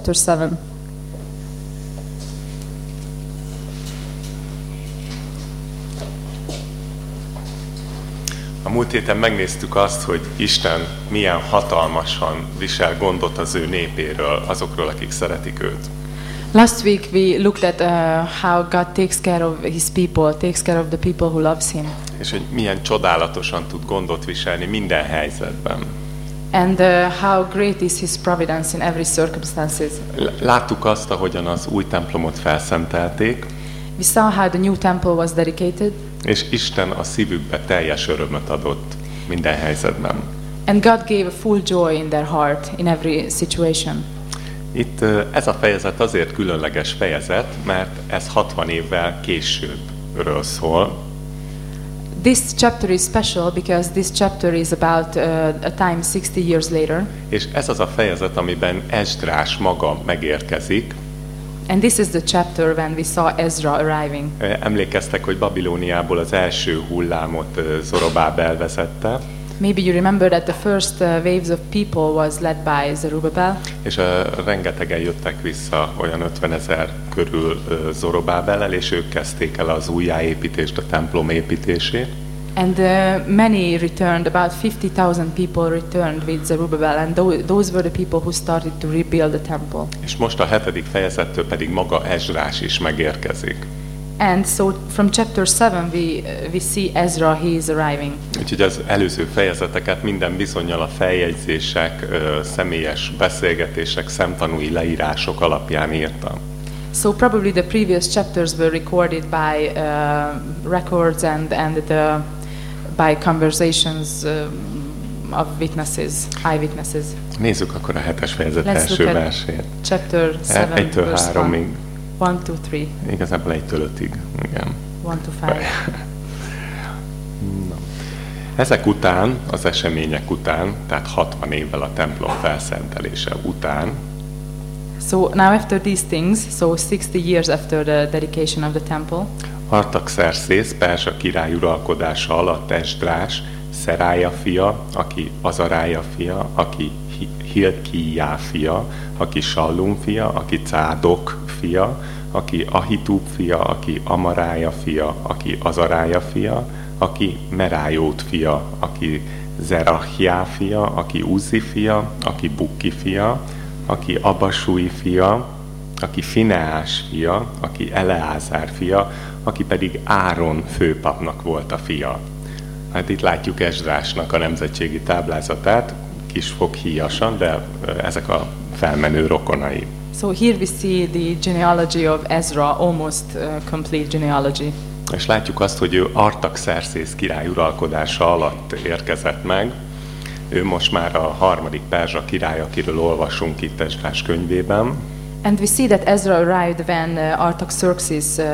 chapter 7. A múlt héten megnéztük azt, hogy Isten milyen hatalmasan visel gondot az ő népéről, azokról, akik szeretik őt. Last week we looked at uh, how God takes care of his people, takes care of the people who loves him. És hogy milyen csodálatosan tud gondot viselni minden helyzetben. And uh, how great is his providence in every circumstances. Láttuk azt, ahogyan az új templomot felszentelték, We saw how the new temple was dedicated és Isten a szívükbe teljes örömöt adott minden helyzetben. and God gave a full joy in their heart in every situation. Itt ö, ez a fejezet azért különleges fejezet, mert ez 60 évvel későbbről szól, This chapter is special because this chapter is about uh, a time 60 years later. és ez az a fejezet, amiben Esdrás maga megérkezik, And this is the chapter when we saw Ezra arriving. Emlékeztek, hogy Babilóniából az első hullámot ö, Zorobábel vezette, Maybe you remember that the first uh, waves of people was led by Zerubbabel, és ö, rengetegen jöttek vissza, olyan 50 ezer körül ö, Zorobábellel, és ők kezdték el az újjáépítést, a templom építését. and uh, many returned. About 50,000 people returned with Zerubbabel, and tho- those were the people who started to rebuild the temple. És most a hetedik fejezettől pedig maga Ezrás is megérkezik. And so from chapter 7, we, uh, we see Ezra, he is arriving. Úgyhogy az előző fejezeteket minden bizonyal a feljegyzések, személyes beszélgetések, szemtanúi leírások alapján írtam. So probably the previous chapters were recorded by uh, records and, and the, by conversations um, of witnesses, eyewitnesses. Nézzük akkor a hetes fejezet Let's első versét. Chapter 7, Egytől verse háromig. 1, 1 to 3, Igazából egytől ötig. Igen. 1 to 5. Na. Ezek után, az események után, tehát 60 évvel a templom felszentelése után, So now after these things, so 60 years after the dedication of the temple, Artaxerxész, Perzsa király uralkodása alatt Esdrás, Szerája fia, aki Azarája fia, aki Hi- Hilkiá fia, aki Sallum fia, aki Cádok fia, aki Ahitub fia, aki Amarája fia, aki Azarája fia, aki Merájót fia, aki Zerahjá fia, aki Uzzi fia, aki Bukki fia, aki Abasúi fia, aki Fineás fia, aki Eleázár fia, aki pedig Áron főpapnak volt a fia. Hát itt látjuk Esdrásnak a nemzetségi táblázatát, kis foghíjasan, de ezek a felmenő rokonai. So here we see the genealogy of Ezra, almost uh, complete genealogy. És látjuk azt, hogy ő Artaxerxész király uralkodása alatt érkezett meg. Ő most már a harmadik Perzsa király, akiről olvasunk itt Esdrás könyvében. And we see that Ezra arrived when uh, Artaxerxes uh,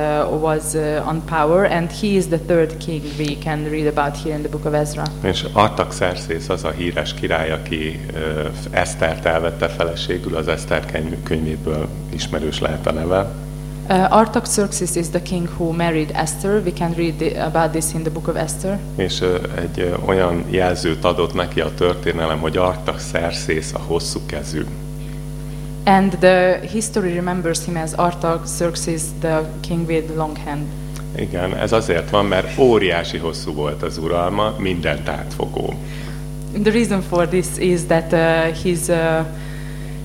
was uh, on power, and he is the third king we can read about here in the book of Ezra. És Artaxerxész az a híres király, aki ö, Esztert elvette feleségül, az Eszter könyv- könyvéből ismerős lehet a neve. Uh, Artaxerxes is the king who married Esther. We can read the, about this in the book of Esther. És ö, egy ö, olyan jelzőt adott neki a történelem, hogy Artaxerxész a hosszú kezű. And the history remembers him as Artaxerxes, the king with long hand. Igen, ez azért van, mert óriási hosszú volt az uralma, mindent átfogó. The reason for this is that uh, his, uh,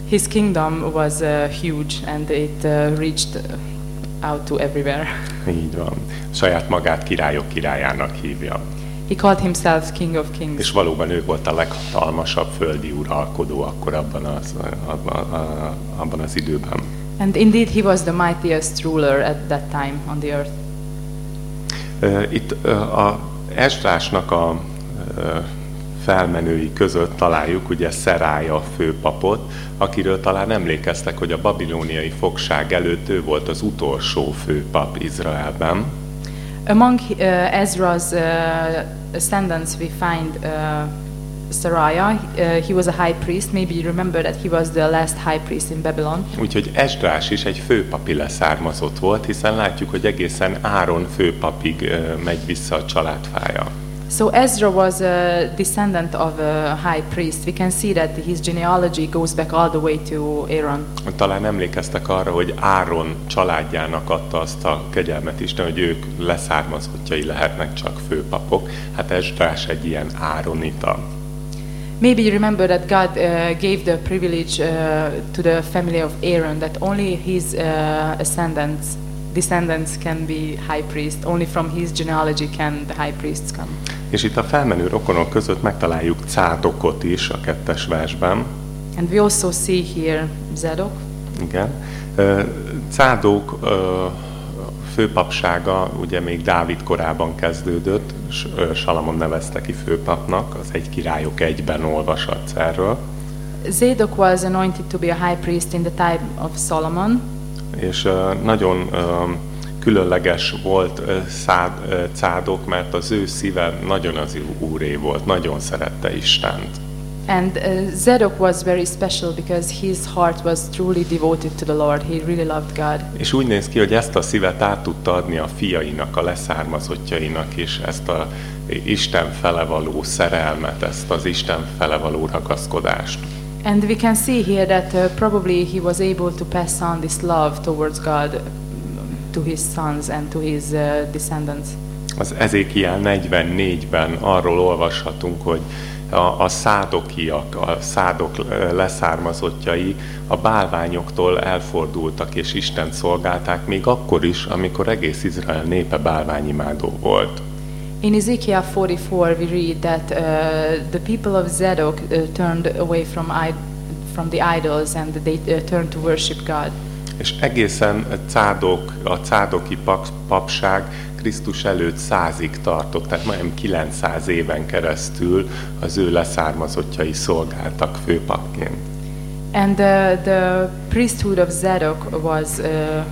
his kingdom was uh, huge and it uh, reached out to everywhere. Így van. Saját magát királyok királyának hívja. He called himself King of Kings. És valóban ő volt a leghatalmasabb földi uralkodó akkor abban az, abban, abban az időben. And indeed, he was the mightiest ruler at that time on the earth. Itt a Esdrásnak a felmenői között találjuk ugye Szerája főpapot, akiről talán emlékeztek, hogy a babilóniai fogság előtt ő volt az utolsó főpap Izraelben. Among uh, Ezra's uh, ascendants, we find uh, Sariah. Uh, he was a high priest. Maybe you remember that he was the last high priest in Babylon. Úgyhogy Esdrás is egy főpapi leszármazott volt, hiszen látjuk, hogy egészen Áron főpapig ö, megy vissza a családfája. So Ezra was a descendant of a high priest. We can see that his genealogy goes back all the way to Aaron. Talán emlékeztek arra, hogy Áron családjának adta azt a kegyelmet Isten, hogy ők leszármazottjai lehetnek csak főpapok. Hát Esdrás egy ilyen Áronita. Maybe you remember that God uh, gave the privilege uh, to the family of Aaron that only his uh, ascendants, descendants can be high priest. Only from his genealogy can the high priests come. És itt a felmenő rokonok között megtaláljuk Cádokot is a kettes versben. And we also see here Zadok. Igen. Cádok főpapsága ugye még Dávid korában kezdődött, Salamon nevezte ki főpapnak, az egy királyok egyben olvashatsz erről. Zadok was anointed to be a high priest in the time of Solomon. És nagyon különleges volt Szád, Cádok, mert az ő szíve nagyon az úré volt, nagyon szerette Istent. And uh, Zadok was very special because his heart was truly devoted to the Lord. He really loved God. És úgy néz ki, hogy ezt a szívet át tudta adni a fiainak, a leszármazottjainak is, ezt a Isten fele való szerelmet, ezt az Isten fele való ragaszkodást. And we can see here that uh, probably he was able to pass on this love towards God to his sons and to his uh, descendants. Az Ezékiel 44-ben arról olvashatunk, hogy a, a szádokiak, a szádok leszármazottjai a bálványoktól elfordultak és Isten szolgálták, még akkor is, amikor egész Izrael népe bálványimádó volt. In Ezekiel 44, we read that uh, the people of Zadok uh, turned away from, from the idols and they uh, turned to worship God. És egészen cádok, a cádoki pap, papság Krisztus előtt százig tartott, tehát majdnem 900 éven keresztül az ő leszármazottjai szolgáltak főpapként. And uh, the priesthood of Zadok was uh,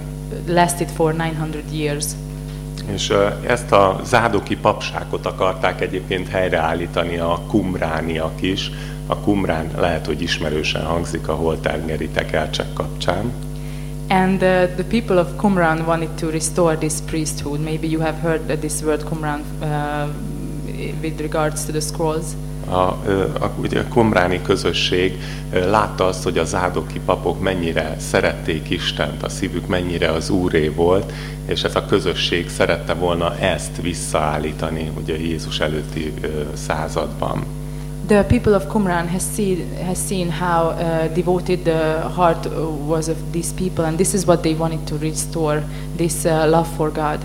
lasted for 900 years. És ezt a zádoki papságot akarták egyébként helyreállítani a kumrániak is. A kumrán lehet, hogy ismerősen hangzik a holtengeri tekercsek kapcsán. And uh, the people of Qumran wanted to restore this priesthood. Maybe you have heard this word Qumran uh, with regards to the scrolls. A, a, ugye a komráni közösség látta azt, hogy a zádoki papok mennyire szerették Istent, a szívük mennyire az úré volt, és ez a közösség szerette volna ezt visszaállítani ugye Jézus előtti században. The people of Qumran has seen, has seen how uh, devoted the heart was of these people, and this is what they wanted to restore this uh, love for God.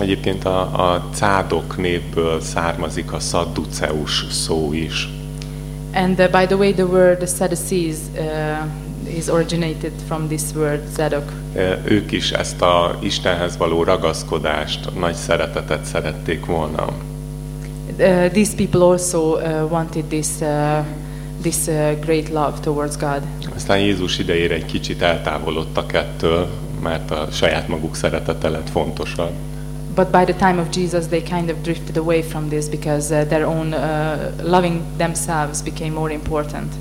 Egyébként a, a cádok névből származik a szadduceus szó is. And uh, by the way, the word Sadducees uh, is originated from this word Zadok. Ők is ezt a Istenhez való ragaszkodást, nagy szeretetet szerették volna. Uh, these people also uh, wanted this, uh, this uh, great love towards God. Aztán Jézus idejére egy kicsit eltávolodtak ettől, mert a saját maguk szeretete lett fontosabb. But by the time of Jesus, they kind of drifted away from this because uh, their own uh, loving themselves became more important.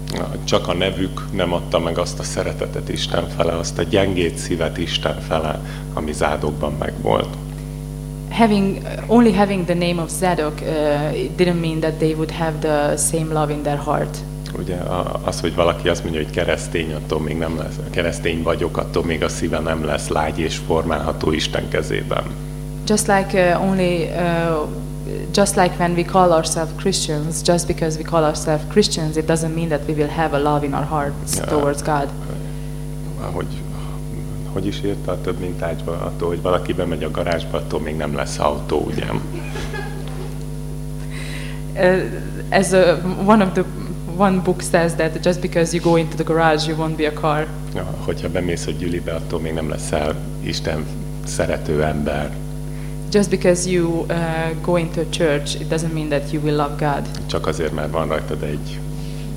Csak a nevük nem adta meg azt a szeretetet Isten fele, azt a gyengét szívet Isten fele, ami zádokban megvolt. Having only having the name of Zadok uh, it didn't mean that they would have the same love in their heart. Ugye az, hogy valaki azt mondja, hogy keresztény, attól még nem lesz, keresztény vagyok, attól még a szíve nem lesz lágy és formálható Isten kezében. Just like uh, only, uh, just like when we call ourselves Christians, just because we call ourselves Christians, it doesn't mean that we will have a love in our hearts towards God. Ahogy, hogy is írta több mintácsban, attól, hogy valaki bemegy a garázsba, attól még nem lesz autó, ugye? Uh, as a, one of the one book says that just because you go into the garage, you won't be a car. Ja, hogyha bemész a gyülibe, attól még nem leszel Isten szerető ember. Just because you uh, go into a church, it doesn't mean that you will love God. Csak azért, mert van rajtad egy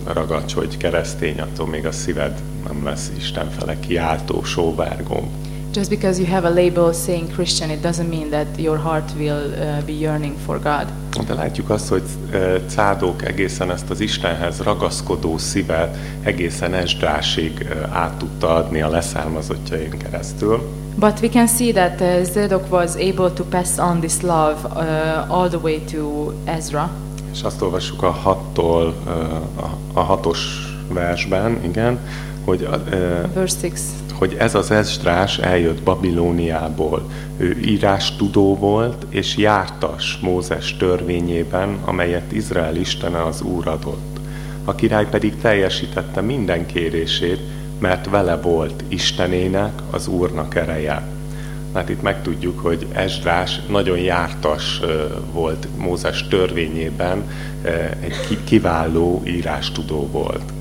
ragacs, hogy keresztény, attól még a szíved nem lesz Isten fele kiáltó, sóvárgó. Just because you have a label saying Christian, it doesn't mean that your heart will uh, be yearning for God. De látjuk azt, hogy ö, Cádók egészen ezt az Istenhez ragaszkodó szívet egészen Esdrásig ö, át tudta adni a leszármazottjain keresztül. But we can see that uh, Zadok was able to pass on this love uh, all the way to Ezra. És azt olvassuk a hattól, ö, a, a hatos versben, igen, hogy, ö, Verse 6. hogy ez az Esdrás eljött Babilóniából. Ő írás tudó volt, és jártas Mózes törvényében, amelyet Izrael istene az Úr adott. A király pedig teljesítette minden kérését, mert vele volt Istenének, az Úrnak ereje. Hát itt megtudjuk, hogy Esdrás nagyon jártas volt Mózes törvényében, egy ki- kiváló írástudó volt.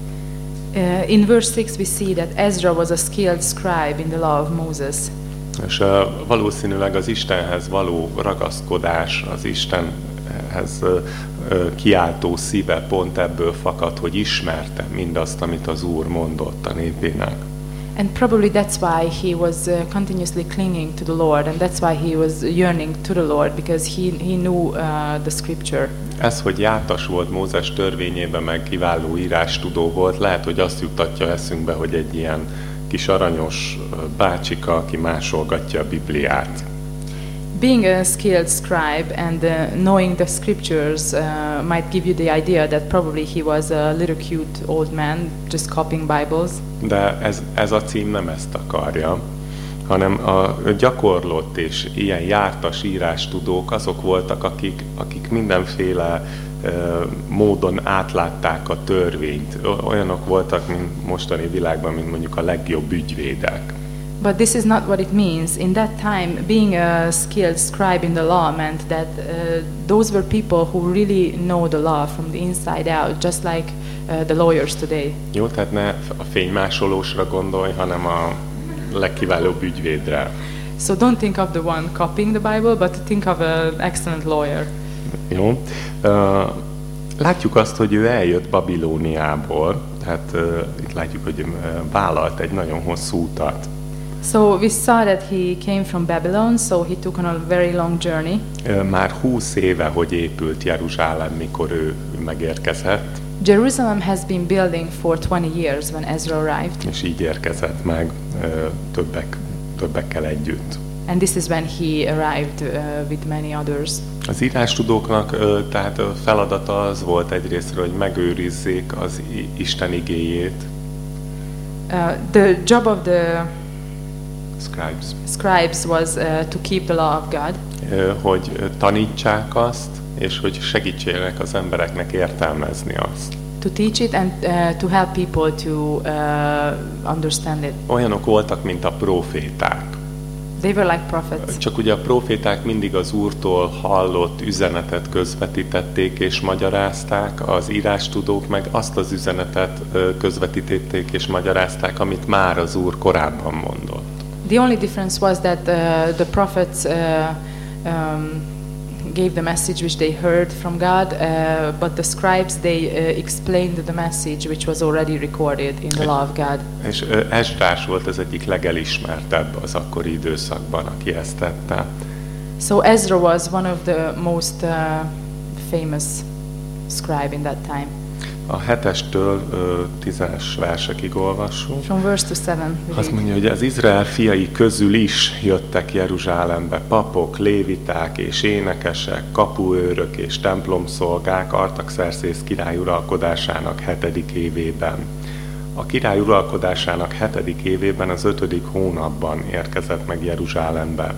Uh, in verse 6, we see that Ezra was a skilled scribe in the law of Moses. És uh, valószínűleg az Istenhez való ragaszkodás, az Istenhez uh, uh, kiáltó szíve pont ebből fakad, hogy ismerte mindazt, amit az Úr mondott a népének. And probably that's why he was uh, continuously clinging to the Lord, and that's why he was yearning to the Lord because he, he knew uh, the scripture. Ez, hogy jártas volt Mózes törvényében, meg kiváló írástudó volt, lehet, hogy azt juttatja eszünkbe, hogy egy ilyen kis aranyos bácsika, aki másolgatja a Bibliát. Being a skilled scribe and uh, knowing the scriptures uh, might give you the idea that probably he was a little cute old man just copying Bibles. De ez, ez a cím nem ezt akarja, hanem a gyakorlott és ilyen jártas írástudók azok voltak, akik, akik mindenféle módon átlátták a törvényt. Olyanok voltak, mint mostani világban, mint mondjuk a legjobb ügyvédek. But this is not what it means. In that time, being a skilled scribe in the law meant that uh, those were people who really know the law from the inside out, just like uh, the lawyers today. Jó, tehát ne a fénymásolósra gondolj, hanem a legkiválóbb ügyvédre. So don't think of the one copying the Bible, but think of an excellent lawyer. Jó. Ö, Látjuk azt, hogy ő eljött Babilóniából, tehát uh, itt látjuk, hogy uh, vállalt egy nagyon hosszú utat. So we saw that he came from Babylon, so he took on a very long journey. Már húsz éve, hogy épült Jeruzsálem, mikor ő megérkezett, Jerusalem has been building for 20 years when Ezra arrived, és így érkezett meg többek, többekkel együtt. and this is when he arrived uh, with many others. Az írástudóknak ö, tehát a feladata az volt egyrésztről, hogy megőrizzék az Isten igéjét, Uh, the job of the scribes, scribes was uh, to keep the law of God, hogy tanítsák azt, és hogy segítsenek az embereknek értelmezni azt. to teach it and uh, to help people to uh, understand it. Olyanok voltak, mint a proféták. They were like prophets. Csak ugye a proféták mindig az Úrtól hallott üzenetet közvetítették és magyarázták, az írástudók meg azt az üzenetet közvetítették és magyarázták, amit már az Úr korábban mondott. The only difference was that uh, the prophets uh, um, gave the message which they heard from God, uh, but the scribes they uh, explained the message which was already recorded in the law of God. És Esdrás volt az egyik legelismertebb az akkori időszakban, aki ezt tette. So Ezra was one of the most uh, famous scribe in that time. A hetestől ö, tízes versekig olvassunk. From verse to seven. Azt mondja, hogy az Izrael fiai közül is jöttek Jeruzsálembe papok, léviták és énekesek, kapuőrök és templomszolgák Artaxerxész király uralkodásának hetedik évében. A király uralkodásának hetedik évében az ötödik hónapban érkezett meg Jeruzsálembe.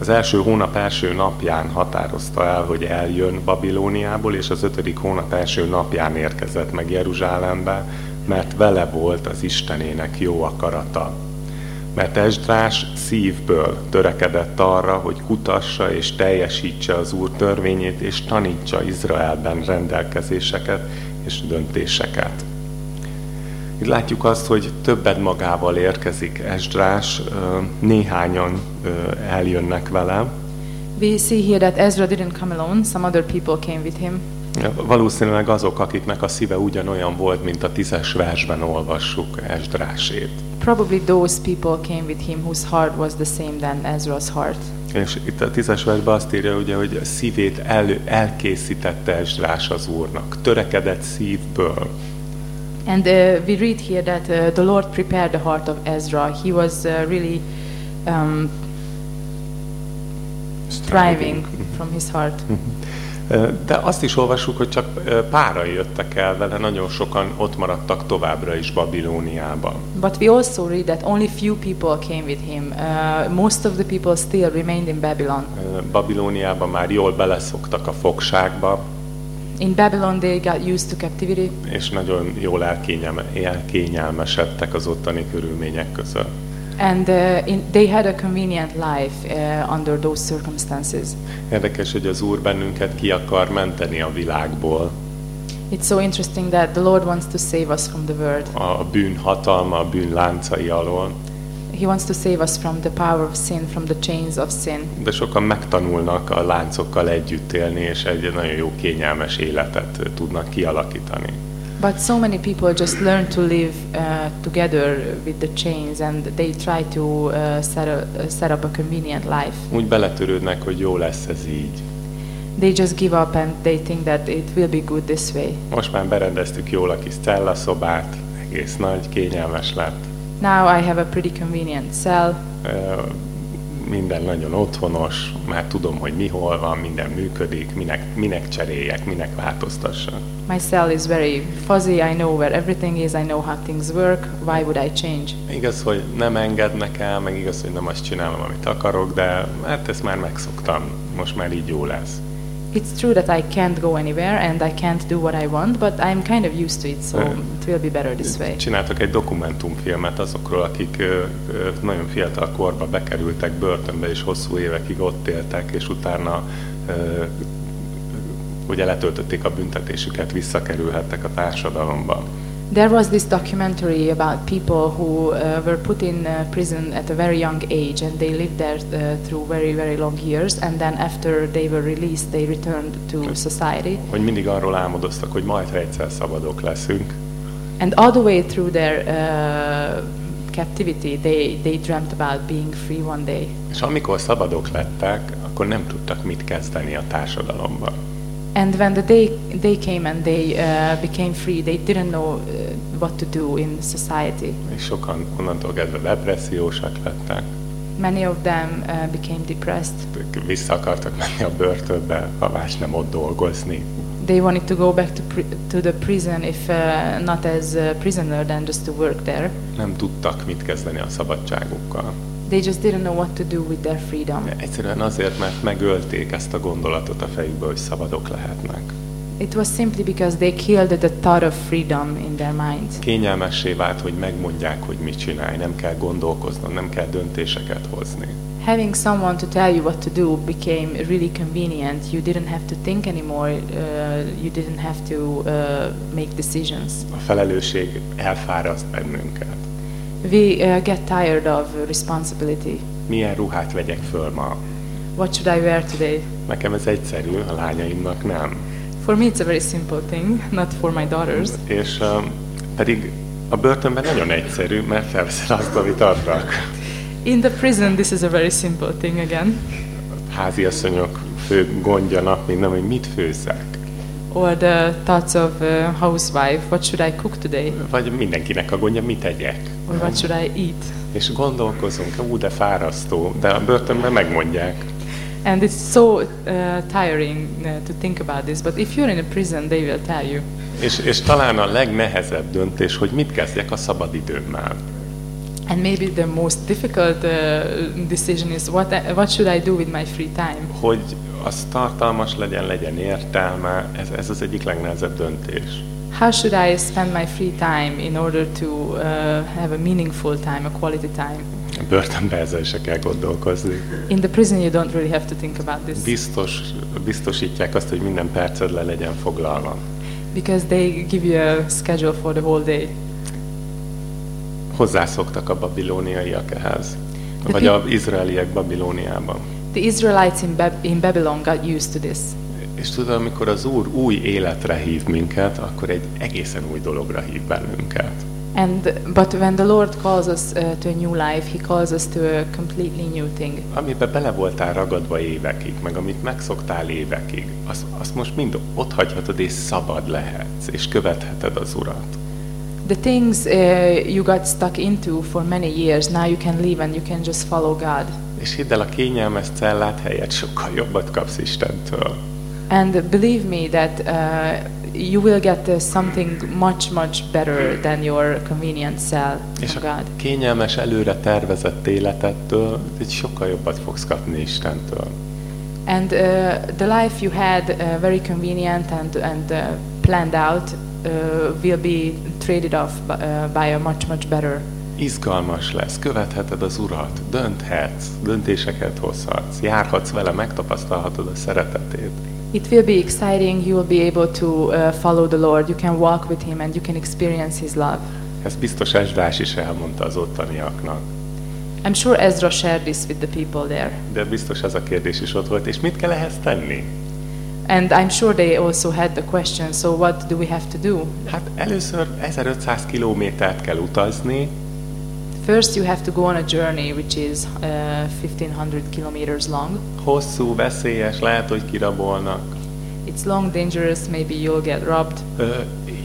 Az első hónap első napján határozta el, hogy eljön Babilóniából, és az ötödik hónap első napján érkezett meg Jeruzsálembe, mert vele volt az Istenének jó akarata. Mert Esdrás szívből törekedett arra, hogy kutassa és teljesítse az Úr törvényét, és tanítsa Izraelben rendelkezéseket és döntéseket. Itt látjuk azt, hogy többet magával érkezik Esdrás, néhányan eljönnek vele, We see here that Ezra didn't come alone, some other people came with him. Valószínűleg azok, akiknek a szíve ugyanolyan volt, mint a tízes versben olvassuk Esdrásét. Probably those people came with him whose heart was the same than Ezra's heart. És itt a tízes versben azt írja, ugye, hogy a szívét elő, elkészítette Esdrás az Úrnak, törekedett szívből. And uh, we read here that uh, the Lord prepared the heart of Ezra. He was uh, really um, striving from his heart. Ö, De azt is olvassuk, hogy csak ö, páran jöttek el vele, nagyon sokan ott maradtak továbbra is Babilóniában. But we also read that only few people came with him. Uh, most of the people still remained in Babylon. Ö, Babilóniában már jól beleszoktak a fogságba, In Babylon, they got used to captivity, és nagyon jól elkényelme, elkényelmesedtek az ottani körülmények között. and uh, in, they had a convenient life uh, under those circumstances. Érdekes, hogy az Úr bennünket ki akar menteni a világból, It's so interesting that the Lord wants to save us from the world. a bűn hatalma, a bűn láncai alól, He wants to save us from the power of sin, from the chains of sin. de sokan megtanulnak a láncokkal együtt élni, és egy nagyon jó kényelmes életet tudnak kialakítani. But so many people just learn to live uh, together with the chains and they try to uh, set, a, uh, set up a convenient life. Úgy beletörődnek, hogy jó lesz ez így. They just give up and they think that it will be good this way. Most már berendeztük jól a kis cellaszobát, egész nagy, kényelmes lett. Now I have a pretty convenient cell. Minden nagyon otthonos, már tudom, hogy mi hol van, minden működik, minek, minek cseréljek, minek változtassak. My cell is very fuzzy. I know where everything is. I know how things work. Why would I change? Igaz, hogy nem engednek el, meg igaz, hogy nem azt csinálom, amit akarok, de hát ezt már megszoktam, most már így jó lesz. It's true that I can't go anywhere and I can't do what I want, but I'm kind of used to it, so it will be better this way. Csináltak egy dokumentumfilmet azokról, akik nagyon fiatal korba bekerültek börtönbe, és hosszú évekig ott éltek, és utána ugye letöltötték a büntetésüket, visszakerülhettek a társadalomba. There was this documentary about people who uh, were put in uh, prison at a very young age and they lived there uh, through very, very long years and then after they were released they returned to society. Hogy mindig arról álmodoztak, hogy majd ha egyszer szabadok leszünk, And all the way through their uh, captivity they, they dreamt about being free one day. és amikor szabadok lettek, akkor nem tudtak mit kezdeni a társadalomban. And when the day, day came and they uh, became free, they didn't know uh, what to do in society. És sokan onnantól kezdve depressziósak lettek, Many of them uh, became depressed. vissza akartak menni a börtönbe, ha más nem ott dolgozni. They wanted to go back to, to the prison, if uh, not as a prisoner, then just to work there. Nem tudtak mit kezdeni a szabadságukkal. They just didn't know what to do with their freedom. Egyszerűen azért, mert megölték ezt a gondolatot a fejükbe, hogy szabadok lehetnek. It was simply because they killed the thought of freedom in their minds. Kényelmessé vált, hogy megmondják, hogy mit csinálj, nem kell gondolkoznom, nem kell döntéseket hozni. Having someone to tell you what to do became really convenient. You didn't have to think anymore. Uh, you didn't have to uh, make decisions. A felelősség elfáraszt bennünket. We uh, get tired of responsibility. Milyen ruhát vegyek föl ma? What should I wear today? Nekem ez egyszerű, a lányaimnak nem. For me, it's a very simple thing, not for my daughters. És um, pedig a börtönben nagyon egyszerű, mert felveszel azt, amit adnak. In the prison, this is a very simple thing again. Háziasszonyok fő gondja nap, mint nem, hogy mit főzzek. Or the thoughts of a housewife, what should I cook today? Vagy mindenkinek a gondja, mit tegyek. Or what should I eat? És gondolkozunk, ú, de fárasztó, de a börtönben megmondják. And it's so uh, tiring uh, to think about this, but if you're in a prison, they will tell you. És, és talán a legnehezebb döntés, hogy mit kezdjek a szabadidőmmel. And maybe the most difficult uh, decision is what, I, what should I do with my free time? Hogy az tartalmas legyen, legyen értelme, ez, ez az egyik legnehezebb döntés. How should I spend my free time in order to uh, have a meaningful time, a quality time? A börtönben ezzel se kell gondolkozni. In the prison, you don't really have to think about this Biztos, biztosítják azt, hogy minden perced le legyen foglalva. because they give you a schedule for the whole day. Hozzászoktak a babilóniaiak ehhez. De Vagy az izraeliek Babilóniában. The Israelites in, Bab- in Babylon got used to this. És tudod, amikor az Úr új életre hív minket, akkor egy egészen új dologra hív bennünket. And but when the Lord calls us uh, to a new life, He calls us to a completely new thing. Amiben bele voltál ragadva évekig, meg amit megszoktál évekig, azt, azt most mind ott hagyhatod, és szabad lehetsz, és követheted az Urat. The things uh, you got stuck into for many years, now you can leave and you can just follow God. És hidd el, a kényelmes cellát helyett sokkal jobbat kapsz Istentől. And believe me that uh, you will get uh, something much, much better than your convenient cell És a God. kényelmes előre tervezett életettől egy sokkal jobbat fogsz kapni Istentől. And uh, the life you had uh, very convenient and, and uh, planned out uh, will be traded off by, uh, by a much, much better. Izgalmas lesz, követheted az Urat, dönthetsz, döntéseket hozhatsz, járhatsz vele, megtapasztalhatod a szeretetét. It will be exciting. You will be able to uh, follow the Lord. You can walk with Him and you can experience His love. Ezt biztos Esdrás is elmondta az ottaniaknak. I'm sure Ezra shared this with the people there. De biztos ez a kérdés is ott volt, és mit kell ehhez tenni? And I'm sure they also had the question so, what do we have to do? Hát először 1500 kilométert kell utazni, First, you have to go on a journey which is uh, 1500 kilometers long. hosszú, veszélyes, lehet, hogy kirabolnak. It's long, dangerous, maybe you'll get robbed. Ö,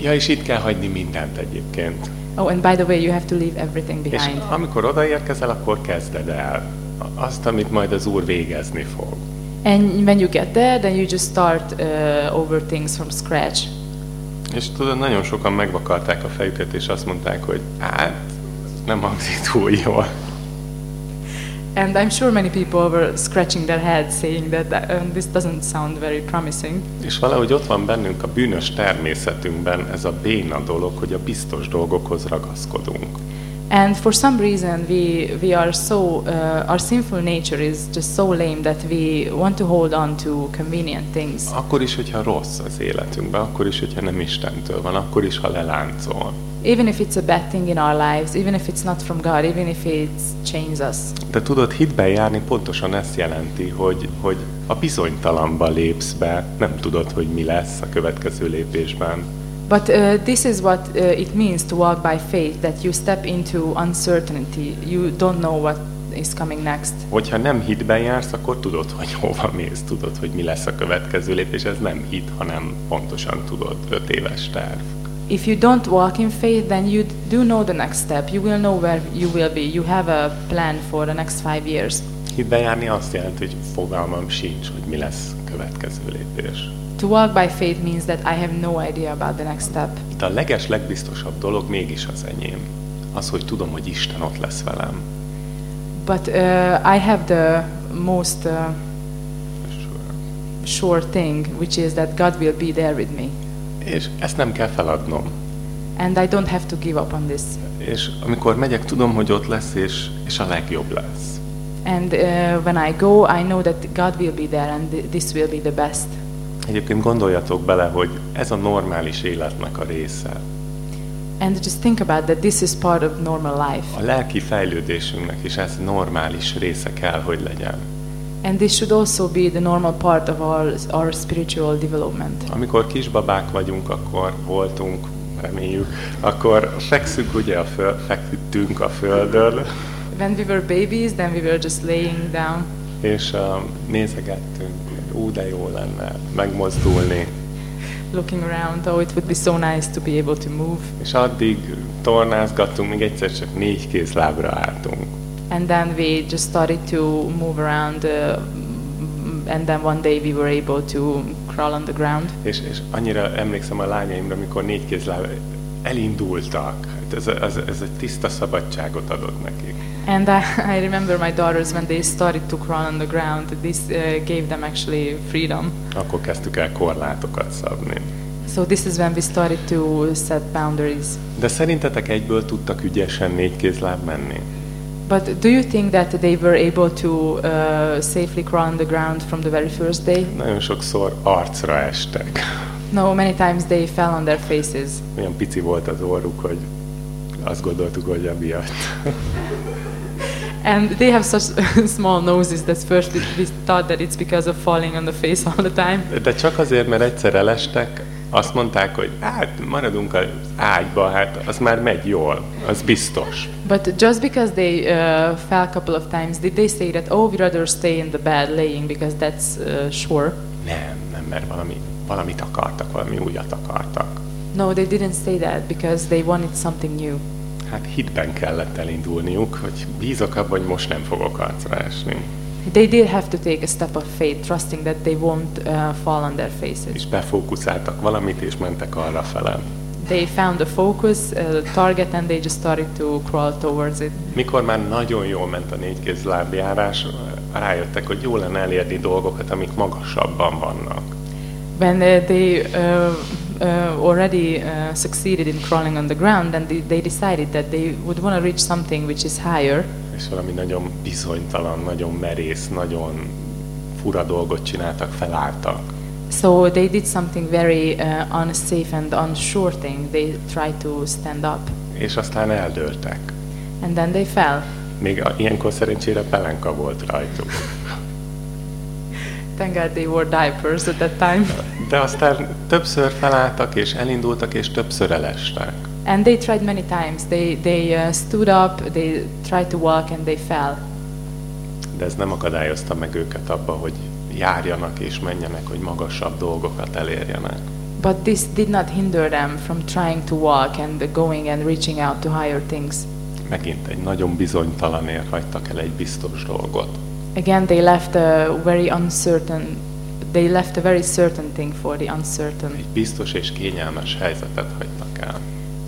ja, és itt kell hagyni mindent egyébként. Oh, and by the way, you have to leave everything És behind. amikor odaérkezel, akkor kezded el azt, amit majd az Úr végezni fog. And when you get there, then you just start uh, over things from scratch. És tudod, nagyon sokan megvakarták a fejüket, és azt mondták, hogy hát, nem hangzik túl jól. And I'm sure many people were scratching their heads saying that, um, this doesn't sound very promising. És valahogy ott van bennünk a bűnös természetünkben ez a béna dolog, hogy a biztos dolgokhoz ragaszkodunk. And for some reason, we, we are so, uh, our sinful nature is just so lame that we want to hold on to convenient things. Akkor is, hogyha rossz az életünkben, akkor is, hogyha nem Istentől van, akkor is, ha leláncol. Even if it's a bad thing in our lives, even if it's not from God, even if it chains us. De tudod, hitben járni pontosan ezt jelenti, hogy, hogy a bizonytalanba lépsz be, nem tudod, hogy mi lesz a következő lépésben. But uh, this is what uh, it means to walk by faith, that you step into uncertainty. You don't know what is coming next. Hogyha nem hitben jársz, akkor tudod, hogy hova mész, tudod, hogy mi lesz a következő lépés. Ez nem hit, hanem pontosan tudod, öt éves terv. If you don't walk in faith, then you do know the next step. You will know where you will be. You have a plan for the next five years. Hitben járni azt jelenti, hogy fogalmam sincs, hogy mi lesz a következő lépés. To walk by faith means that I have no idea about the next step. De a leges, legbiztosabb dolog mégis az enyém. Az, hogy tudom, hogy Isten ott lesz velem. But uh, I have the most uh, sure thing, which is that God will be there with me. És ezt nem kell feladnom. And I don't have to give up on this. És amikor megyek, tudom, hogy ott lesz, és, és a legjobb lesz. And uh, when I go, I know that God will be there and th- this will be the best. Egyébként gondoljatok bele, hogy ez a normális életnek a része. And just think about that this is part of normal life. A lelki fejlődésünknek is ez normális része kell, hogy legyen. And this should also be the normal part of our, our spiritual development. Amikor kisbabák vagyunk, akkor voltunk, reméljük, akkor fekszünk ugye a föl, feküdtünk a földön, When we were babies, then we were just laying down és uh, nézegettünk, ú, de jó lenne megmozdulni. looking around. Oh, it would be so nice to be able to move. És addig tornázgattunk, még egyszer csak négy kézlábra álltunk. And then we just started to move around, uh, and then one day we were able to crawl on the ground. És, és annyira emlékszem a lányaimra, amikor négy kézláb elindultak. Hát ez, ez, ez egy tiszta szabadságot adott nekik. And I, I remember my daughters when they started to crawl on the ground. This uh, gave them actually freedom. Akkor kezdtük el korlátokat szabni. So this is when we started to set boundaries. De szerintetek egyből tudtak ügyesen négy kézláb menni? But do you think that they were able to uh, safely crawl on the ground from the very first day? Nagyon sokszor arcra estek. No, many times they fell on their faces. Olyan pici volt az orruk, hogy azt gondoltuk, hogy emiatt. And they have such small noses that first we thought that it's because of falling on the face all the time. De csak azért, mert egyszer elestek, azt mondták, hogy hát maradunk az ágyba, hát az már megy jól, az biztos. But just because they uh, fell a couple of times, did they say that, oh, we'd rather stay in the bed laying because that's uh, sure? Nem, nem, mert valami, valamit akartak, valami újat akartak. No, they didn't say that because they wanted something new. Hát hitben kellett elindulniuk, hogy bízok abban, hogy most nem fogok arcra esni. They did have to take a step of faith, trusting that they won't uh, fall on their faces. És befókuszáltak valamit, és mentek arra fele. They found a focus, a target, and they just started to crawl towards it. Mikor már nagyon jól ment a négykéz lábjárás, rájöttek, hogy jó lenne elérni dolgokat, amik magasabban vannak. When uh, they uh, uh, already uh, succeeded in crawling on the ground, then they, they decided that they would want to reach something which is higher. És valami nagyon bizonytalan, nagyon merész, nagyon fura dolgot csináltak, felálltak. So they did something very uh, unsafe and unsure thing. They tried to stand up, És aztán eldőltek. and then they fell. Még a, ilyenkor szerencsére pelenka volt rajtuk. God they wore diapers at that time. De aztán többször felálltak, és elindultak, és többször elestek. And they tried many times. They, they uh, stood up, they tried to walk, and they fell. De ez nem akadályozta meg őket abba, hogy járjanak és menjenek, hogy magasabb dolgokat elérjenek. But this did not hinder them from trying to walk and going and reaching out to higher things. Megint egy nagyon bizonytalanért hagytak el egy biztos dolgot. Again, they left a very uncertain. They left a very certain thing for the uncertain. Egy biztos és kényelmes helyzetet hagytak el.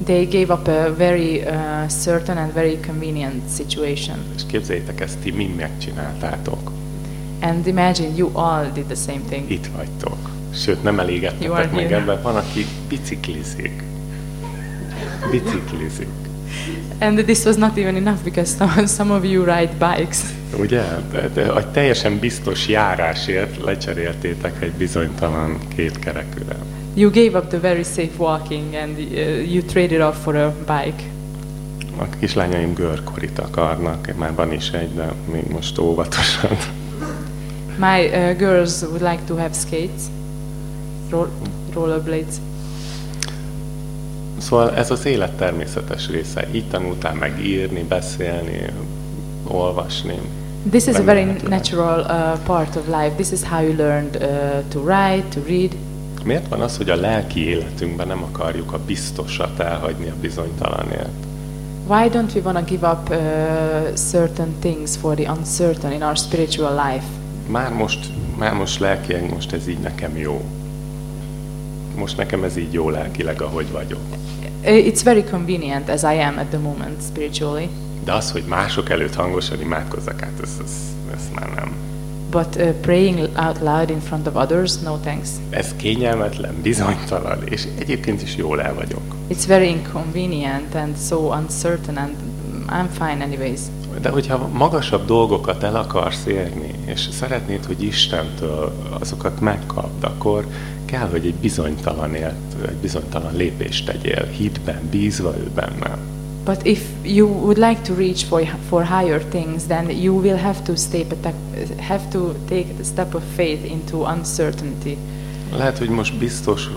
They gave up a very uh, certain and very convenient situation. És képzeljétek, ezt ti mind megcsináltátok. And imagine you all did the same thing. Itt vagytok. Sőt, nem elégedtetek meg here. ebben. Van, aki biciklizik. Biciklizik. And this was not even enough because some, some of you ride bikes. Ugye? A teljesen biztos járásért lecseréltétek egy bizonytalan kétkerekűre. You gave up the very safe walking and uh, you traded off for a bike. A kislányaim görkorit akarnak, már van is egy, de még most óvatosan. My uh, girls would like to have skates, roll, rollerblades. Szóval ez az élet természetes része. Így tanultál meg írni, beszélni, olvasni. This is a very natural uh, part of life. This is how you learned uh, to write, to read. Miért van az, hogy a lelki életünkben nem akarjuk a biztosat elhagyni a bizonytalanért? Why don't we want to give up uh, certain things for the uncertain in our spiritual life? Már most, már most lelkileg, most ez így nekem jó. Most nekem ez így jó lelkileg, ahogy vagyok. It's very convenient as I am at the moment spiritually, De az, hogy mások előtt hangosan imádkozzak, hát ez, ez, ez már nem. but uh, praying out loud in front of others, no thanks. Ez kényelmetlen, bizonytalan, és egyébként is jól el vagyok. It's very inconvenient and so uncertain, and I'm fine anyways. De hogyha magasabb dolgokat el akarsz érni, és szeretnéd, hogy Istentől azokat megkapd, akkor kell, hogy egy bizonytalan élt, egy bizonytalan lépést tegyél, hitben, bízva ő benne. But if you would like to reach for, for higher things, then you will have to, step have to take a step of faith into uncertainty. Lehet, hogy most biztos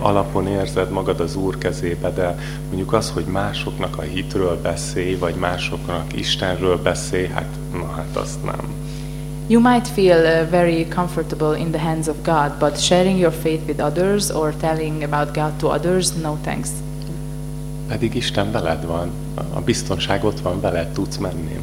alapon érzed magad az Úr kezébe, de mondjuk az, hogy másoknak a hitről beszélj, vagy másoknak Istenről beszélj, hát, na hát azt nem. You might feel uh, very comfortable in the hands of God, but sharing your faith with others or telling about God to others, no thanks. Pedig Isten veled van, a biztonság ott van, veled tudsz menni.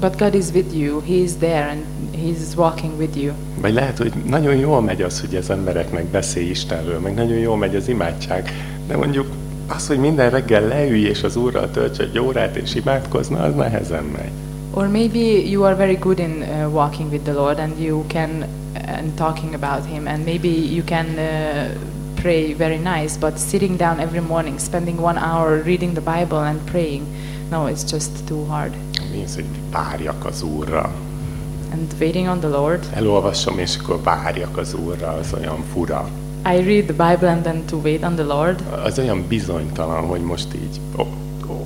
But God is with you, He is there and He is walking with you. Vagy lehet, hogy nagyon jól megy az, hogy az embereknek beszélj Istenről, meg nagyon jól megy az imádság, de mondjuk az, hogy minden reggel leülj és az Úrral tölts egy órát és imádkozna, az nehezen megy. Or maybe you are very good in uh, walking with the Lord and you can and talking about Him, and maybe you can uh, pray very nice, but sitting down every morning, spending one hour reading the Bible and praying, no, it's just too hard. Hogy várjak az Úrra? And waiting on the Lord, Elolvasom, és akkor várjak az Úrra, az olyan fura. I read the Bible and then to wait on the Lord. Az olyan bizonytalan, hogy most így, ó,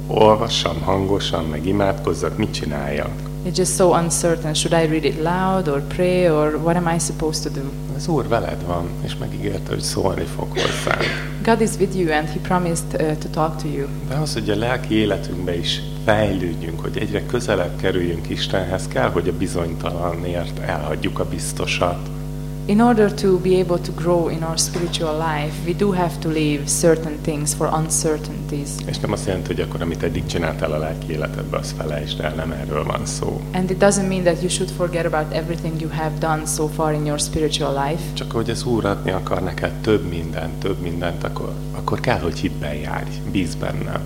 olvassam hangosan, meg imádkozzak, mit csináljak? It's just so uncertain. Should I read it loud or pray or what am I supposed to do? Az Úr veled van, és megígérte, hogy szólni fog hozzánk. God is with you and He promised uh, to talk to you. De az, hogy a lelki életünkbe is fejlődjünk, hogy egyre közelebb kerüljünk Istenhez, kell, hogy a bizonytalanért elhagyjuk a biztosat. In order to be able to grow in our spiritual life, we do have to leave certain things for uncertainties. És nem azt jelenti, hogy akkor, amit eddig csináltál a lelki életedben, az felejtsd el, nem erről van szó. And it doesn't mean that you should forget about everything you have done so far in your spiritual life. Csak hogy az Úr adni akar neked több mindent, több mindent, akkor, akkor kell, hogy hitben járj, bíz benne.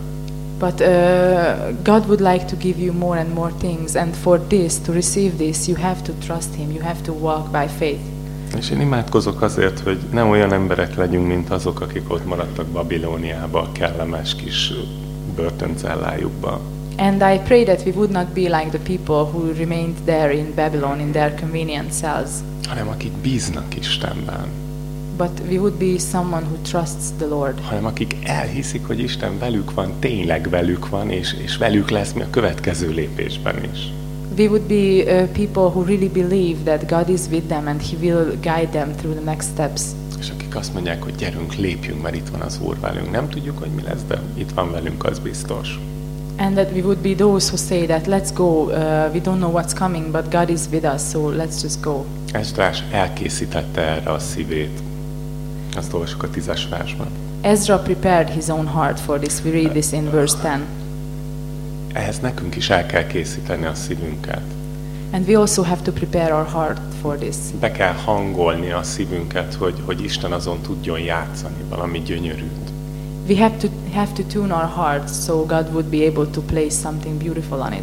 But uh, God would like to give you more and more things, and for this, to receive this, you have to trust Him, you have to walk by faith. És én imádkozok azért, hogy nem olyan emberek legyünk, mint azok, akik ott maradtak Babilóniába, a kellemes kis börtöncellájukba. And I pray that we would not be like the people who remained there in Babylon in their convenient cells, hanem akik bíznak Istenben, but we would be someone who trusts the Lord. hanem akik elhiszik, hogy Isten velük van, tényleg velük van, és, és velük lesz mi a következő lépésben is. We would be uh, people who really believe that God is with them and He will guide them through the next steps. És akik azt mondják, hogy gyerünk, lépjünk, mert itt van az Úr velünk. Nem tudjuk, hogy mi lesz, de itt van velünk, az biztos. And that we would be those who say that let's go, uh, we don't know what's coming, but God is with us, so let's just go. Esdrás elkészítette erre a szívét. Azt olvasjuk a tízes versben. Ezra prepared his own heart for this. We read this in verse 10. Ehhez nekünk is el kell készíteni a szívünket. And we also have to prepare our heart for this. Be kell hangolni a szívünket, hogy, hogy Isten azon tudjon játszani valami gyönyörűt. We have to have to tune our hearts so God would be able to place something beautiful on it.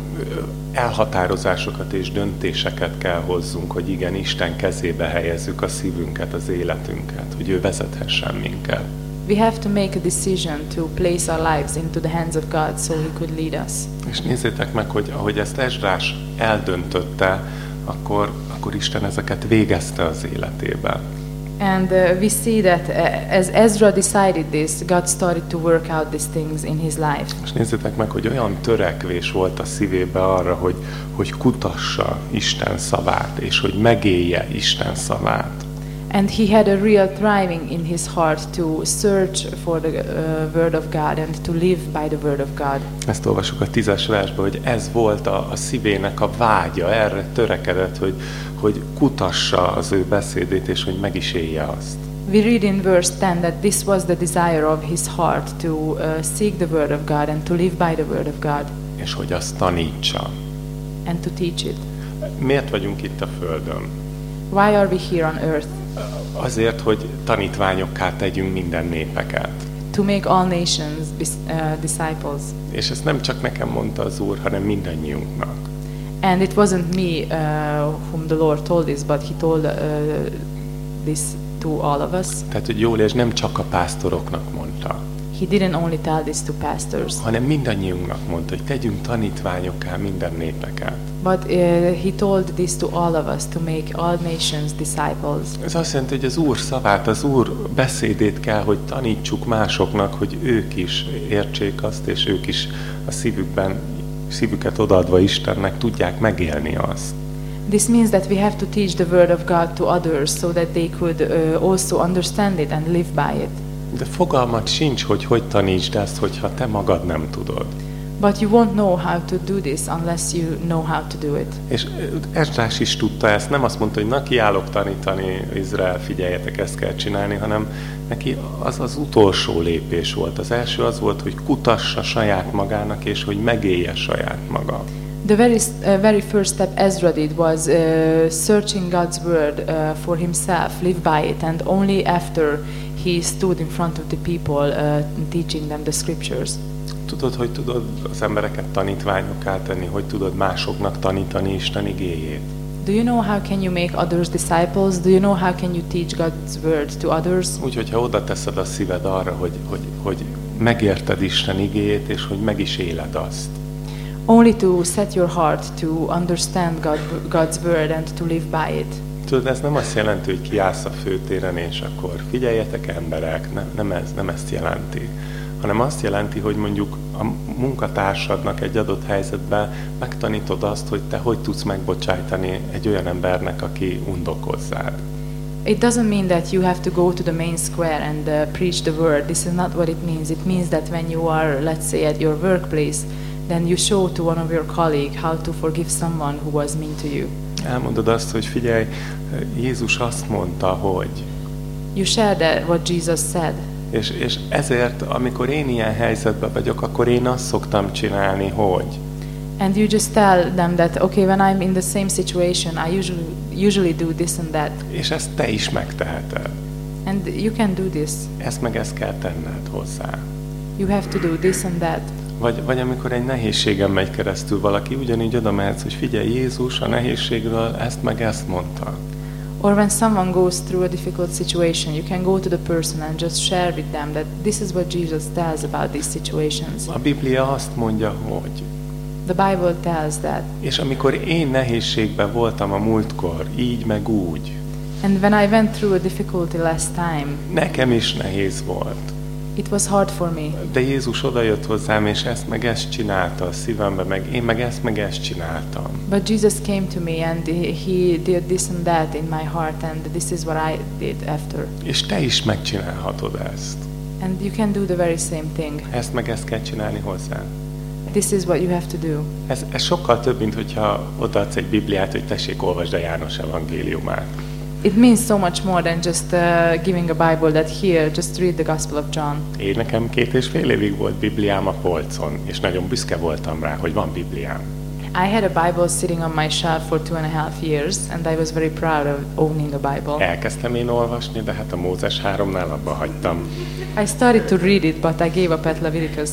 Elhatározásokat és döntéseket kell hozzunk, hogy igen, Isten kezébe helyezzük a szívünket, az életünket, hogy ő vezethessen minket. We have to make a decision to place our lives into the hands of God so He could lead us. És nézzétek meg, hogy ahogy ezt Esdrás eldöntötte, akkor, akkor Isten ezeket végezte az életében. And uh, we see that uh, as Ezra decided this, God started to work out these things in his life. És nézzétek meg, hogy olyan törekvés volt a szívébe arra, hogy, hogy kutassa Isten szavát, és hogy megélje Isten szavát. And he had a real thriving in his heart to search for the uh, word of God and to live by the word of God. Ezt olvasjuk a tízes versben, hogy ez volt a, a szívének a vágya, erre törekedett, hogy, hogy kutassa az ő beszédét, és hogy meg is élje azt. We read in verse 10 that this was the desire of his heart to uh, seek the word of God and to live by the word of God És hogy azt tanítsa. and to teach it. Miért vagyunk itt a Földön? Why are we here on earth? Azért, hogy tanítványokká tegyünk minden népeket. To make all nations uh, disciples. És ezt nem csak nekem mondta az Úr, hanem mindannyiunknak. And it wasn't me uh, whom the Lord told this, but He told uh, this to all of us. Tehát, hogy jól és nem csak a pásztoroknak mondta, He didn't only tell this to pastors, hanem mindannyiunknak mondta, hogy tegyünk tanítványokká minden népeket. but uh, He told this to all of us to make all nations disciples. Ez azt jelenti, hogy az Úr szavát, az Úr beszédét kell, hogy tanítsuk másoknak, hogy ők is értsék azt, és ők is a szívükben, szívüket odaadva Istennek tudják megélni azt. This means that we have to teach the word of God to others so that they could uh, also understand it and live by it. De fogalmat sincs, hogy hogy tanítsd ezt, hogyha te magad nem tudod. But you won't know how to do this unless you know how to do it. És Esdrás is tudta ezt, nem azt mondta, hogy na kiállok tanítani, Izrael, figyeljetek, ezt kell csinálni, hanem neki az az utolsó lépés volt. Az első az volt, hogy kutassa saját magának, és hogy megélje saját maga. The very, uh, very first step Ezra did was uh, searching God's word uh, for himself, live by it, and only after he stood in front of the people uh, teaching them the scriptures. Tudod, hogy tudod az embereket tanítványokká tenni, hogy tudod másoknak tanítani Isten igéjét. Do you know how can you make others disciples? Do you know how can you teach God's word to others? Úgy, hogyha oda teszed a szíved arra, hogy, hogy, hogy megérted Isten igéjét, és hogy meg is éled azt. Only to set your heart to understand God, God's word and to live by it. Tudod, ez nem azt jelenti, hogy kiállsz a főtéren, és akkor figyeljetek emberek, nem, nem, ez, nem ezt jelenti. Hanem azt jelenti, hogy mondjuk a munkatársadnak egy adott helyzetben megtanítod azt, hogy te hogy tudsz megbocsájtani egy olyan embernek, aki undok hozzád. It doesn't mean that you have to go to the main square and uh, preach the word. This is not what it means. It means that when you are, let's say, at your workplace, then you show to one of your colleague how to forgive someone who was mean to you. Elmondod azt, hogy figyelj, Jézus azt mondta, hogy You share that what Jesus said. és, és ezért, amikor én ilyen helyzetben vagyok, akkor én azt szoktam csinálni, hogy And you just tell them that, okay, when I'm in the same situation, I usually, usually do this and that. és ezt te is megteheted. And you can do this. Ezt meg ezt kell tenned hozzá. You have to do this and that. Vagy, vagy amikor egy nehézségen megy keresztül valaki, ugyanígy oda mehetsz, hogy figyelj, Jézus a nehézségről ezt meg ezt mondta. Or when someone goes through a difficult situation, you can go to the person and just share with them that this is what Jesus tells about these situations. A Biblia azt mondja, hogy The Bible tells that. és amikor én nehézségben voltam a múltkor, így meg úgy, And when I went through a difficulty last time, nekem is nehéz volt. It was hard for me. De Jézus odajött hozzám, és ezt meg ezt csinálta a szívembe, meg én meg ezt meg ezt csináltam. But Jesus came to me and he did this and that in my heart, and this is what I did after. És te is megcsinálhatod ezt. And you can do the very same thing. Ezt meg ezt kell csinálni hozzá. This is what you have to do. Ez, ez sokkal több, mint hogyha odaadsz egy Bibliát, hogy tessék, olvasd a János evangéliumát. It means so much more than just uh, giving a Bible that here, just read the Gospel of John. Én nekem két és fél évig volt Bibliám a polcon, és nagyon büszke voltam rá, hogy van Bibliám. I had a Bible sitting on my shelf for two and a half years, and I was very proud of owning a Bible. Elkezdtem én olvasni, de hát a Mózes háromnál abba hagytam. I started to read it, but I gave up at Leviticus.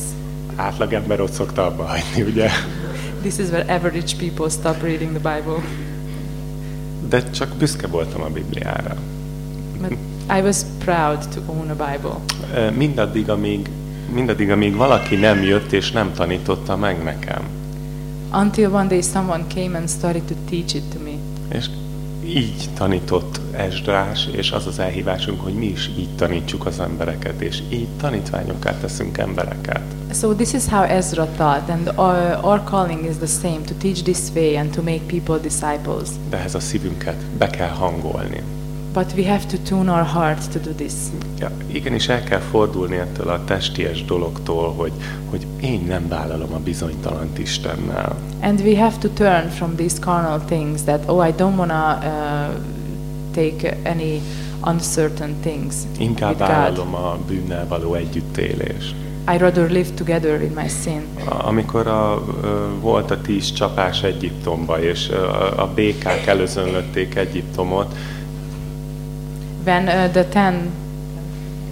Átlagember ott szokta abba hagyni, ugye? This is where average people stop reading the Bible. De csak büszke voltam a Bibliára. But I was proud to own a Bible. Mindaddig, amíg, mindaddig, amíg valaki nem jött és nem tanította meg nekem. Until one day someone came and started to teach it to me. És így tanított Esdrás, és az az elhívásunk, hogy mi is így tanítsuk az embereket, és így tanítványokat teszünk embereket. So this is how Ezra taught, and our, our calling is the same, to teach this way and to make people disciples. De ehhez a szívünket be kell hangolni. But we have to tune our heart to do this. Ja, igenis el kell fordulni ettől a testies dologtól, hogy, hogy én nem vállalom a bizonytalant Istennel. And we have to turn from these carnal things that, oh, I don't want to uh, take any uncertain things Inkább with God. vállalom a bűnnel való együttélést. I rather live together with my sin. Amikor a, volt a tíz csapás Egyiptomba, és a, a békák előzönlötték Egyiptomot, When uh, the ten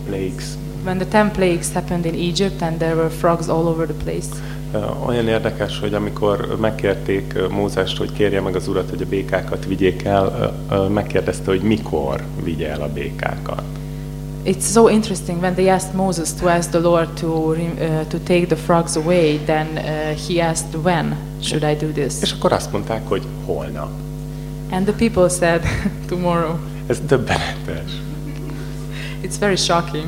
Lakes, when the ten plagues happened in Egypt and there were frogs all over the place, Ö, Olyan érdekes, hogy amikor megkérték ö, Mózest, hogy kérje meg az urat, hogy a békákat vigyék el, ö, megkérdezte, hogy mikor vigye el a békákat. it's so interesting when they asked Moses to ask the Lord to uh, to take the frogs away. Then uh, he asked, "When should I do És this?" akkor azt mondták, hogy holnap. And the people said, "Tomorrow." Ez döbbenetes. It's very shocking.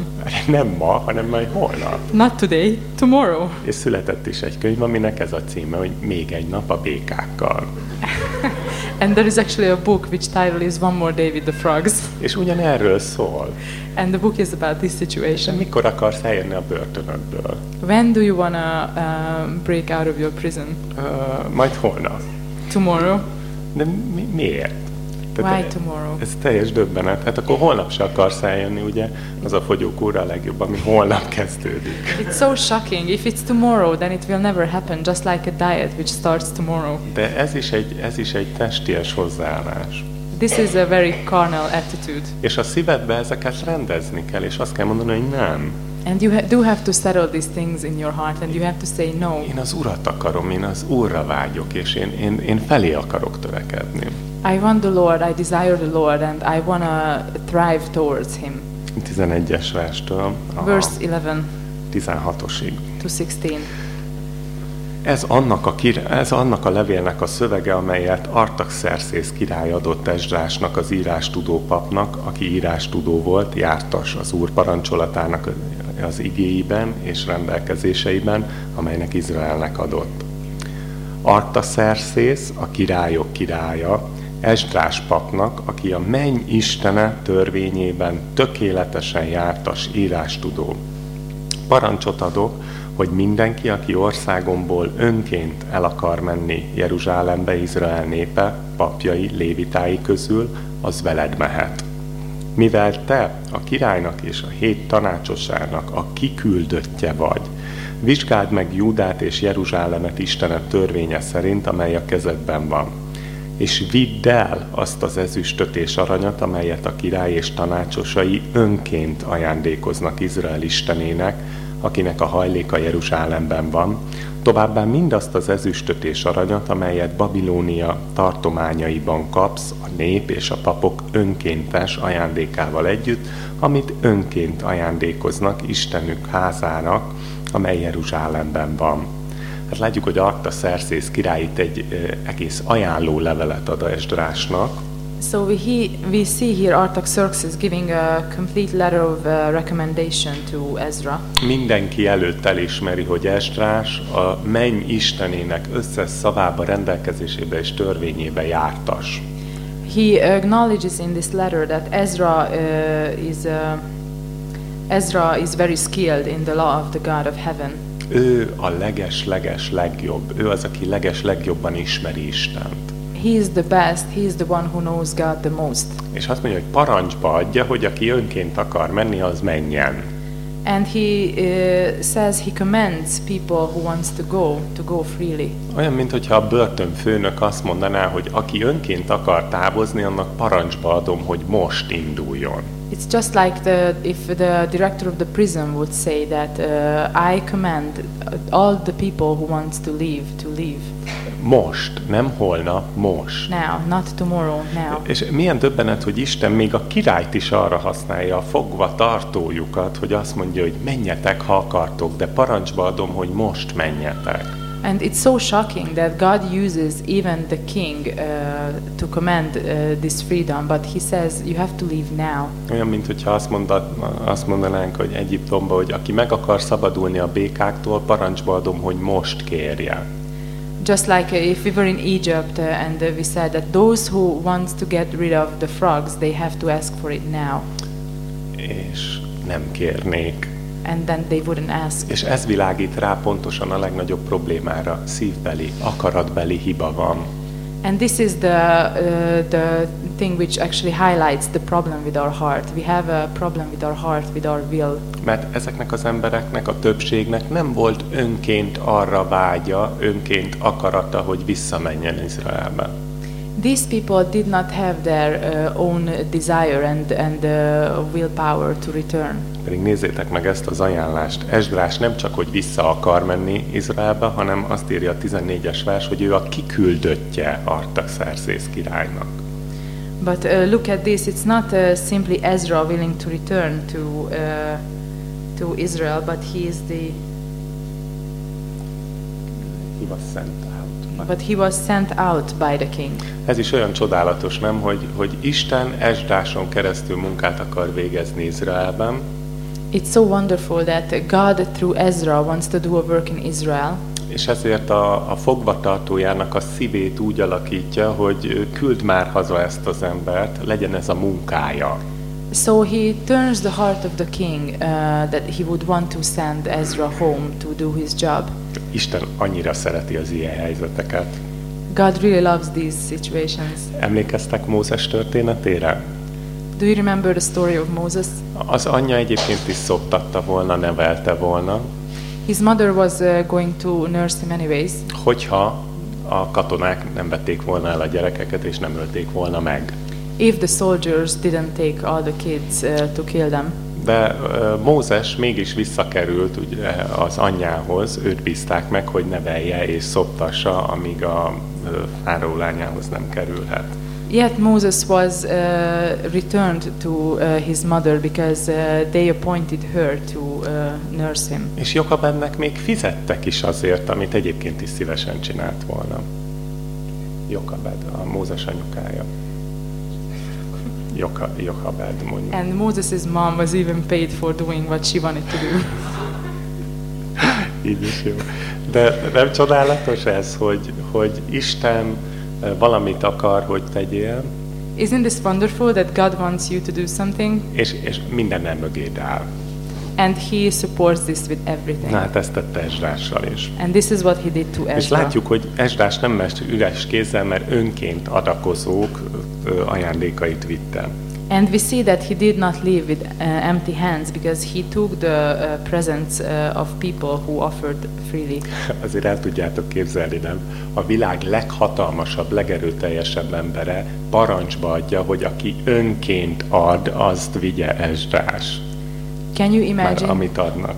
Nem ma, hanem majd holnap. Not today, tomorrow. És született is egy könyv, aminek ez a címe, hogy még egy nap a békákkal. And there is actually a book which title is One More Day with the Frogs. És ugyanerről szól. And the book is about this situation. mikor akarsz eljönni a börtönökből? When do you want to um, break out of your prison? Uh, majd holnap. Tomorrow? De mi, miért? Why tomorrow? Ez teljes döbbenet. Hát akkor holnap se akarsz eljönni, ugye? Az a fogyókúra a legjobb, ami holnap kezdődik. It's so shocking. If it's tomorrow, then it will never happen, just like a diet which starts tomorrow. De ez is egy, ez is egy testies hozzáállás. This is a very carnal attitude. És a szívedbe ezeket rendezni kell, és azt kell mondani, hogy nem. And you ha- do have to settle these things in your heart, and you have to say no. Én az Urat akarom, én az Úrra vágyok, és én, én, én felé akarok törekedni. I want the Lord, I desire the Lord, and I want to thrive towards Him. 11-es verstől a Verse 11 16-osig. to 16. Ez annak, a kir- ez annak a levélnek a szövege, amelyet Artaxerxész király adott Esdrásnak, az írástudó papnak, aki írástudó volt, jártas az úr parancsolatának az igéiben és rendelkezéseiben, amelynek Izraelnek adott. Artaszerszész, a királyok királya, Esdrás papnak, aki a menny istene törvényében tökéletesen jártas írástudó. Parancsot adok, hogy mindenki, aki országomból önként el akar menni Jeruzsálembe, Izrael népe, papjai, lévitái közül, az veled mehet. Mivel te a királynak és a hét tanácsosának a kiküldöttje vagy, vizsgáld meg Júdát és Jeruzsálemet Istenet törvénye szerint, amely a kezedben van és vidd el azt az ezüstöt és aranyat, amelyet a király és tanácsosai önként ajándékoznak Izrael istenének, akinek a hajléka Jeruzsálemben van, továbbá mindazt az ezüstöt és aranyat, amelyet Babilónia tartományaiban kapsz, a nép és a papok önkéntes ajándékával együtt, amit önként ajándékoznak Istenük házának, amely Jeruzsálemben van. Hát látjuk, hogy Arta Szerszész király itt egy egész ajánló levelet ad a Esdrásnak. So we, he, we see here Artaxerxes giving a complete letter of uh, recommendation to Ezra. Mindenki előtt elismeri, hogy Esdrás a menny istenének összes szavába, rendelkezésébe és törvényébe jártas. He acknowledges in this letter that Ezra uh, is uh, Ezra is very skilled in the law of the God of heaven. Ő a leges-leges legjobb. Ő az, aki leges-legjobban ismeri Istent. He is the best, he is the one who knows God the most. És azt mondja, hogy parancsba adja, hogy aki önként akar menni, az menjen. And he uh, says he commends people who wants to go, to go freely. Olyan, mintha a börtönfőnök azt mondaná, hogy aki önként akar távozni, annak parancsba adom, hogy most induljon. It's just like the, if the director of the prison would say that uh, I command all the people who wants to leave to leave. Most, nem holnap, most. Now, not tomorrow, now. És milyen döbbenet, hogy Isten még a királyt is arra használja, a fogva tartójukat, hogy azt mondja, hogy menjetek, ha akartok, de parancsba adom, hogy most menjetek. And it's so shocking that God uses even the king uh, to command uh, this freedom, but he says you have to leave now. Olyan, mint hogyha azt, mondat, azt mondanánk, hogy Egyiptomba, hogy aki meg akar szabadulni a békáktól, parancsba adom, hogy most kérje. Just like uh, if we were in Egypt uh, and uh, we said that those who want to get rid of the frogs, they have to ask for it now. És nem kérnék and then they wouldn't ask. És ez világít rá pontosan a legnagyobb problémára, szívbeli, akaratbeli hiba van. And this is the uh, the thing which actually highlights the problem with our heart. We have a problem with our heart, with our will. Mert ezeknek az embereknek, a többségnek nem volt önként arra vágya, önként akarata, hogy visszamenjen Izraelbe. These people did not have their uh, own desire and, and uh, willpower to return. Pedig nézzétek meg ezt az ajánlást. Esdrás nem csak, hogy vissza akar menni Izraelbe, hanem azt írja a 14-es vers, hogy ő a kiküldöttje Artaxerxes királynak. But uh, look at this, it's not uh, simply Ezra willing to return to, uh, to Israel, but he is the... He was sent. But he was sent out by the king. Ez is olyan csodálatos, nem, hogy, hogy Isten Esdráson keresztül munkát akar végezni Izraelben, It's so wonderful that God through Ezra wants to do a work in Israel. És ezért a, a fogvatartójának a szívét úgy alakítja, hogy küld már haza ezt az embert, legyen ez a munkája. So he turns the heart of the king uh, that he would want to send Ezra home to do his job. Isten annyira szereti az ilyen helyzeteket. God really loves these situations. Emlékeztek Mózes történetére? Do you remember the story of Moses? Az anyja egyébként is szoptatta volna, nevelte volna. His mother was uh, going to nurse him anyways. Hogyha a katonák nem vették volna el a gyerekeket és nem ölték volna meg. If the soldiers didn't take all the kids uh, to kill them. De Mózes mégis visszakerült ugye, az anyjához, őt bízták meg, hogy nevelje és szoptassa, amíg a fáraó lányához nem kerülhet. Yet Moses was uh, returned to uh, his mother because uh, they appointed her to uh, nurse him. És Jokabednek még fizettek is azért, amit egyébként is szívesen csinált volna. Jokabed, a Mózes anyukája. Jokabed mondjuk. And Moses' mom was even paid for doing what she wanted to do. Így is jó. De nem csodálatos ez, hogy, hogy Isten eh, valamit akar, hogy tegyél, Isn't this wonderful that God wants you to do something és, és minden nem mögéd áll. And He supports this with everything? Na hát ezt tette Esdrással is. And this is what He did to És Ezra. látjuk, hogy Esdrás nem mest üres kézzel, mert önként adakozók ajándékait vitte. And we see that he did not leave with uh, empty hands because he took the uh, presents uh, of people who offered freely. Azért el tudjátok képzelni, nem? A világ leghatalmasabb, legerőteljesebb embere parancsba adja, hogy aki önként ad, azt vigye Esdrás. Can you imagine? amit adnak.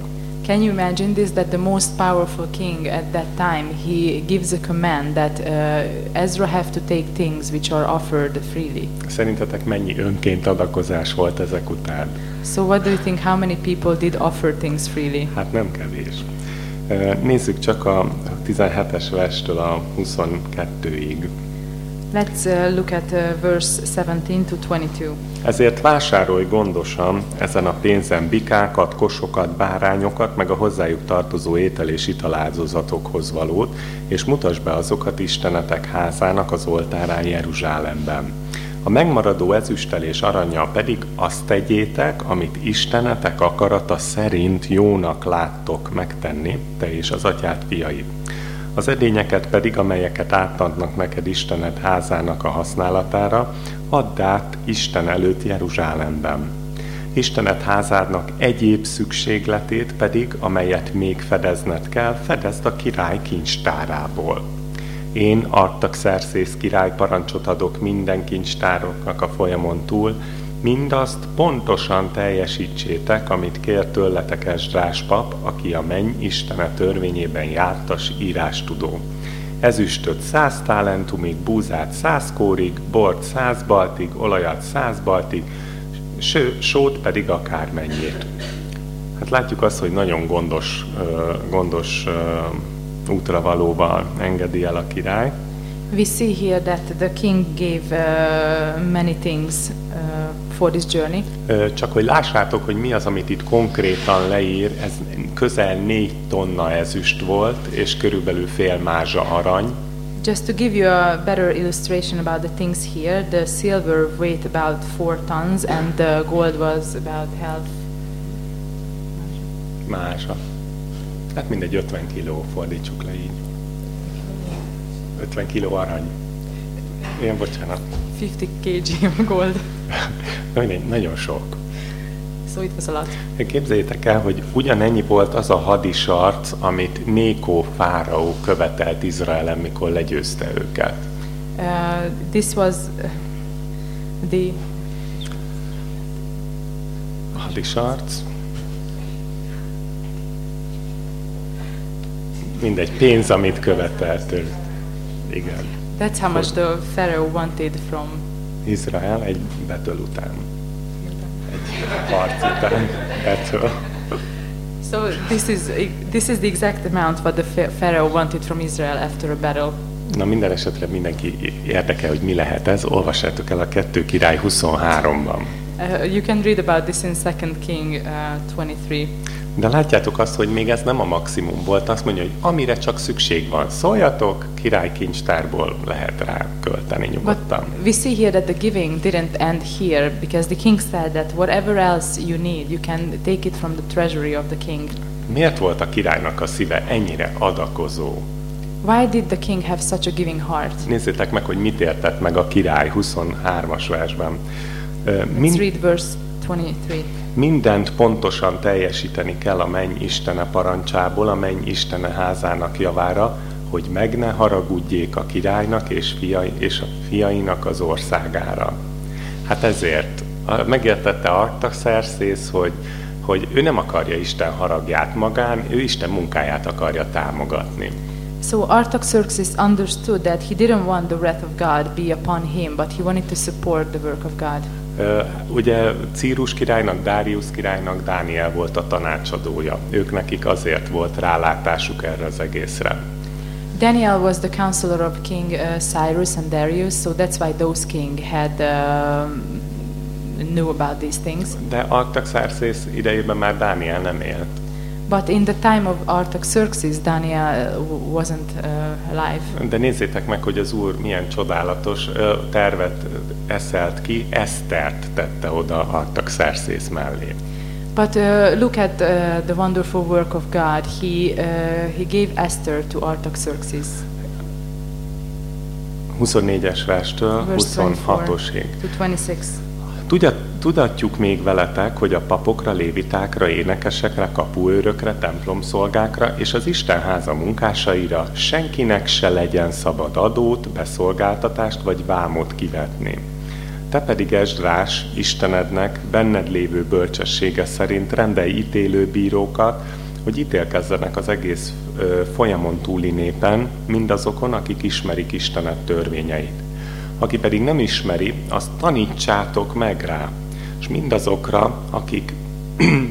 Can you imagine this? That the most powerful king at that time he gives a command that uh, Ezra have to take things which are offered freely. Szerintetek mennyi önként adakozás volt ezek után? So what do you think? How many people did offer things freely? Hát nem kevés. Ö, Nézzük csak a 17-es verstől a 22-ig. Let's uh, look at uh, verse 17 to 22. Ezért vásárolj gondosan ezen a pénzen bikákat, kosokat, bárányokat, meg a hozzájuk tartozó étel és italáldozatokhoz valót, és mutasd be azokat Istenetek házának az oltárán Jeruzsálemben. A megmaradó ezüsttel és aranyjal pedig azt tegyétek, amit Istenetek akarata szerint jónak láttok megtenni, te és az atyád fiai. Az edényeket pedig, amelyeket átadnak neked Istened házának a használatára, add át Isten előtt Jeruzsálemben. Istened házádnak egyéb szükségletét pedig, amelyet még fedezned kell, fedezd a király kincstárából. Én, Artaxerxész király parancsot adok minden kincstároknak a folyamon túl, mindazt pontosan teljesítsétek, amit kér tőletek Esdrás pap, aki a menny Istene törvényében jártas írástudó. Ezüstöt száz talentumig, búzát száz kórig, bort száz baltig, olajat száz baltig, ső, sót pedig akármennyit. Hát látjuk azt, hogy nagyon gondos, gondos ö, útra valóval engedi el a király. We see here that the king gave uh, many things uh, for this journey. Csak hogy lássátok, hogy mi az, amit itt konkrétan leír, ez közel négy tonna ezüst volt, és körülbelül fél mázsa arany. Just to give you a better illustration about the things here, the silver weighed about four tons and the gold was about half. Mázsa. Hát mindegy 50 kiló, fordítsuk le így. 50 kiló arany. Én bocsánat. 50 kg of gold. Mindegy, nagyon sok. So it was a lot. Képzeljétek el, hogy ugyanennyi volt az a hadisarc, amit Nékó fáraó követelt Izraelen, mikor legyőzte őket. Uh, this was uh, the Hadisarc. Mindegy, pénz, amit követelt tőle. Igen. that's how much the pharaoh wanted from Izrael egy betől után. Egy harc után. Betől. So this is this is the exact amount what the Pha- pharaoh wanted from Israel after a battle. Na minden esetre mindenki érdekel, hogy mi lehet ez. Olvassátok el a 2 király 23-ban. Uh, you can read about this in Second King uh, 23. De látjátok azt, hogy még ez nem a maximum volt. Azt mondja, hogy amire csak szükség van, szóljatok, király kincstárból lehet rá költeni But nyugodtan. we see here that the giving didn't end here because the king said that whatever else you need, you can take it from the treasury of the king. Miért volt a királynak a szíve ennyire adakozó? Why did the king have such a giving heart? Nézzétek meg, hogy mit értett meg a király 23-as versben. Ö, Let's read verse 23. mindent pontosan teljesíteni kell a menny Istene parancsából, a menny Istene házának javára, hogy meg ne haragudjék a királynak és, fiai, és a fiainak az országára. Hát ezért megértette Artaxerxész, hogy, hogy ő nem akarja Isten haragját magán, ő Isten munkáját akarja támogatni. So Artaxerxes understood that he didn't want the wrath of God be upon him, but he wanted to support the work of God. Ugye Círus királynak, Dárius királynak Dániel volt a tanácsadója. Ők nekik azért volt rálátásuk erre az egészre. Daniel was the counselor of King uh, Cyrus and Darius, so that's why those king had um, knew about these things. De Artaxerxes idejében már Dániel nem élt. But in the time of Artaxerxes, Daniel uh, wasn't uh, alive. De nézzétek meg, hogy az Úr milyen csodálatos tervet eszelt ki, Esztert tette oda Artaxerxes mellé. But uh, look at uh, the wonderful work of God. He uh, he gave Esther to Artaxerxes. 24-es verstől Verse 26-osig. To 26. Tudja, tudatjuk még veletek, hogy a papokra, lévitákra, énekesekre, kapuőrökre, templomszolgákra és az Istenháza munkásaira senkinek se legyen szabad adót, beszolgáltatást vagy vámot kivetni. Te pedig Esdrás, Istenednek, benned lévő bölcsessége szerint rendelj ítélő bírókat, hogy ítélkezzenek az egész ö, folyamon túli népen, mindazokon, akik ismerik Istenet törvényeit. Aki pedig nem ismeri, azt tanítsátok meg rá, és mindazokra, akik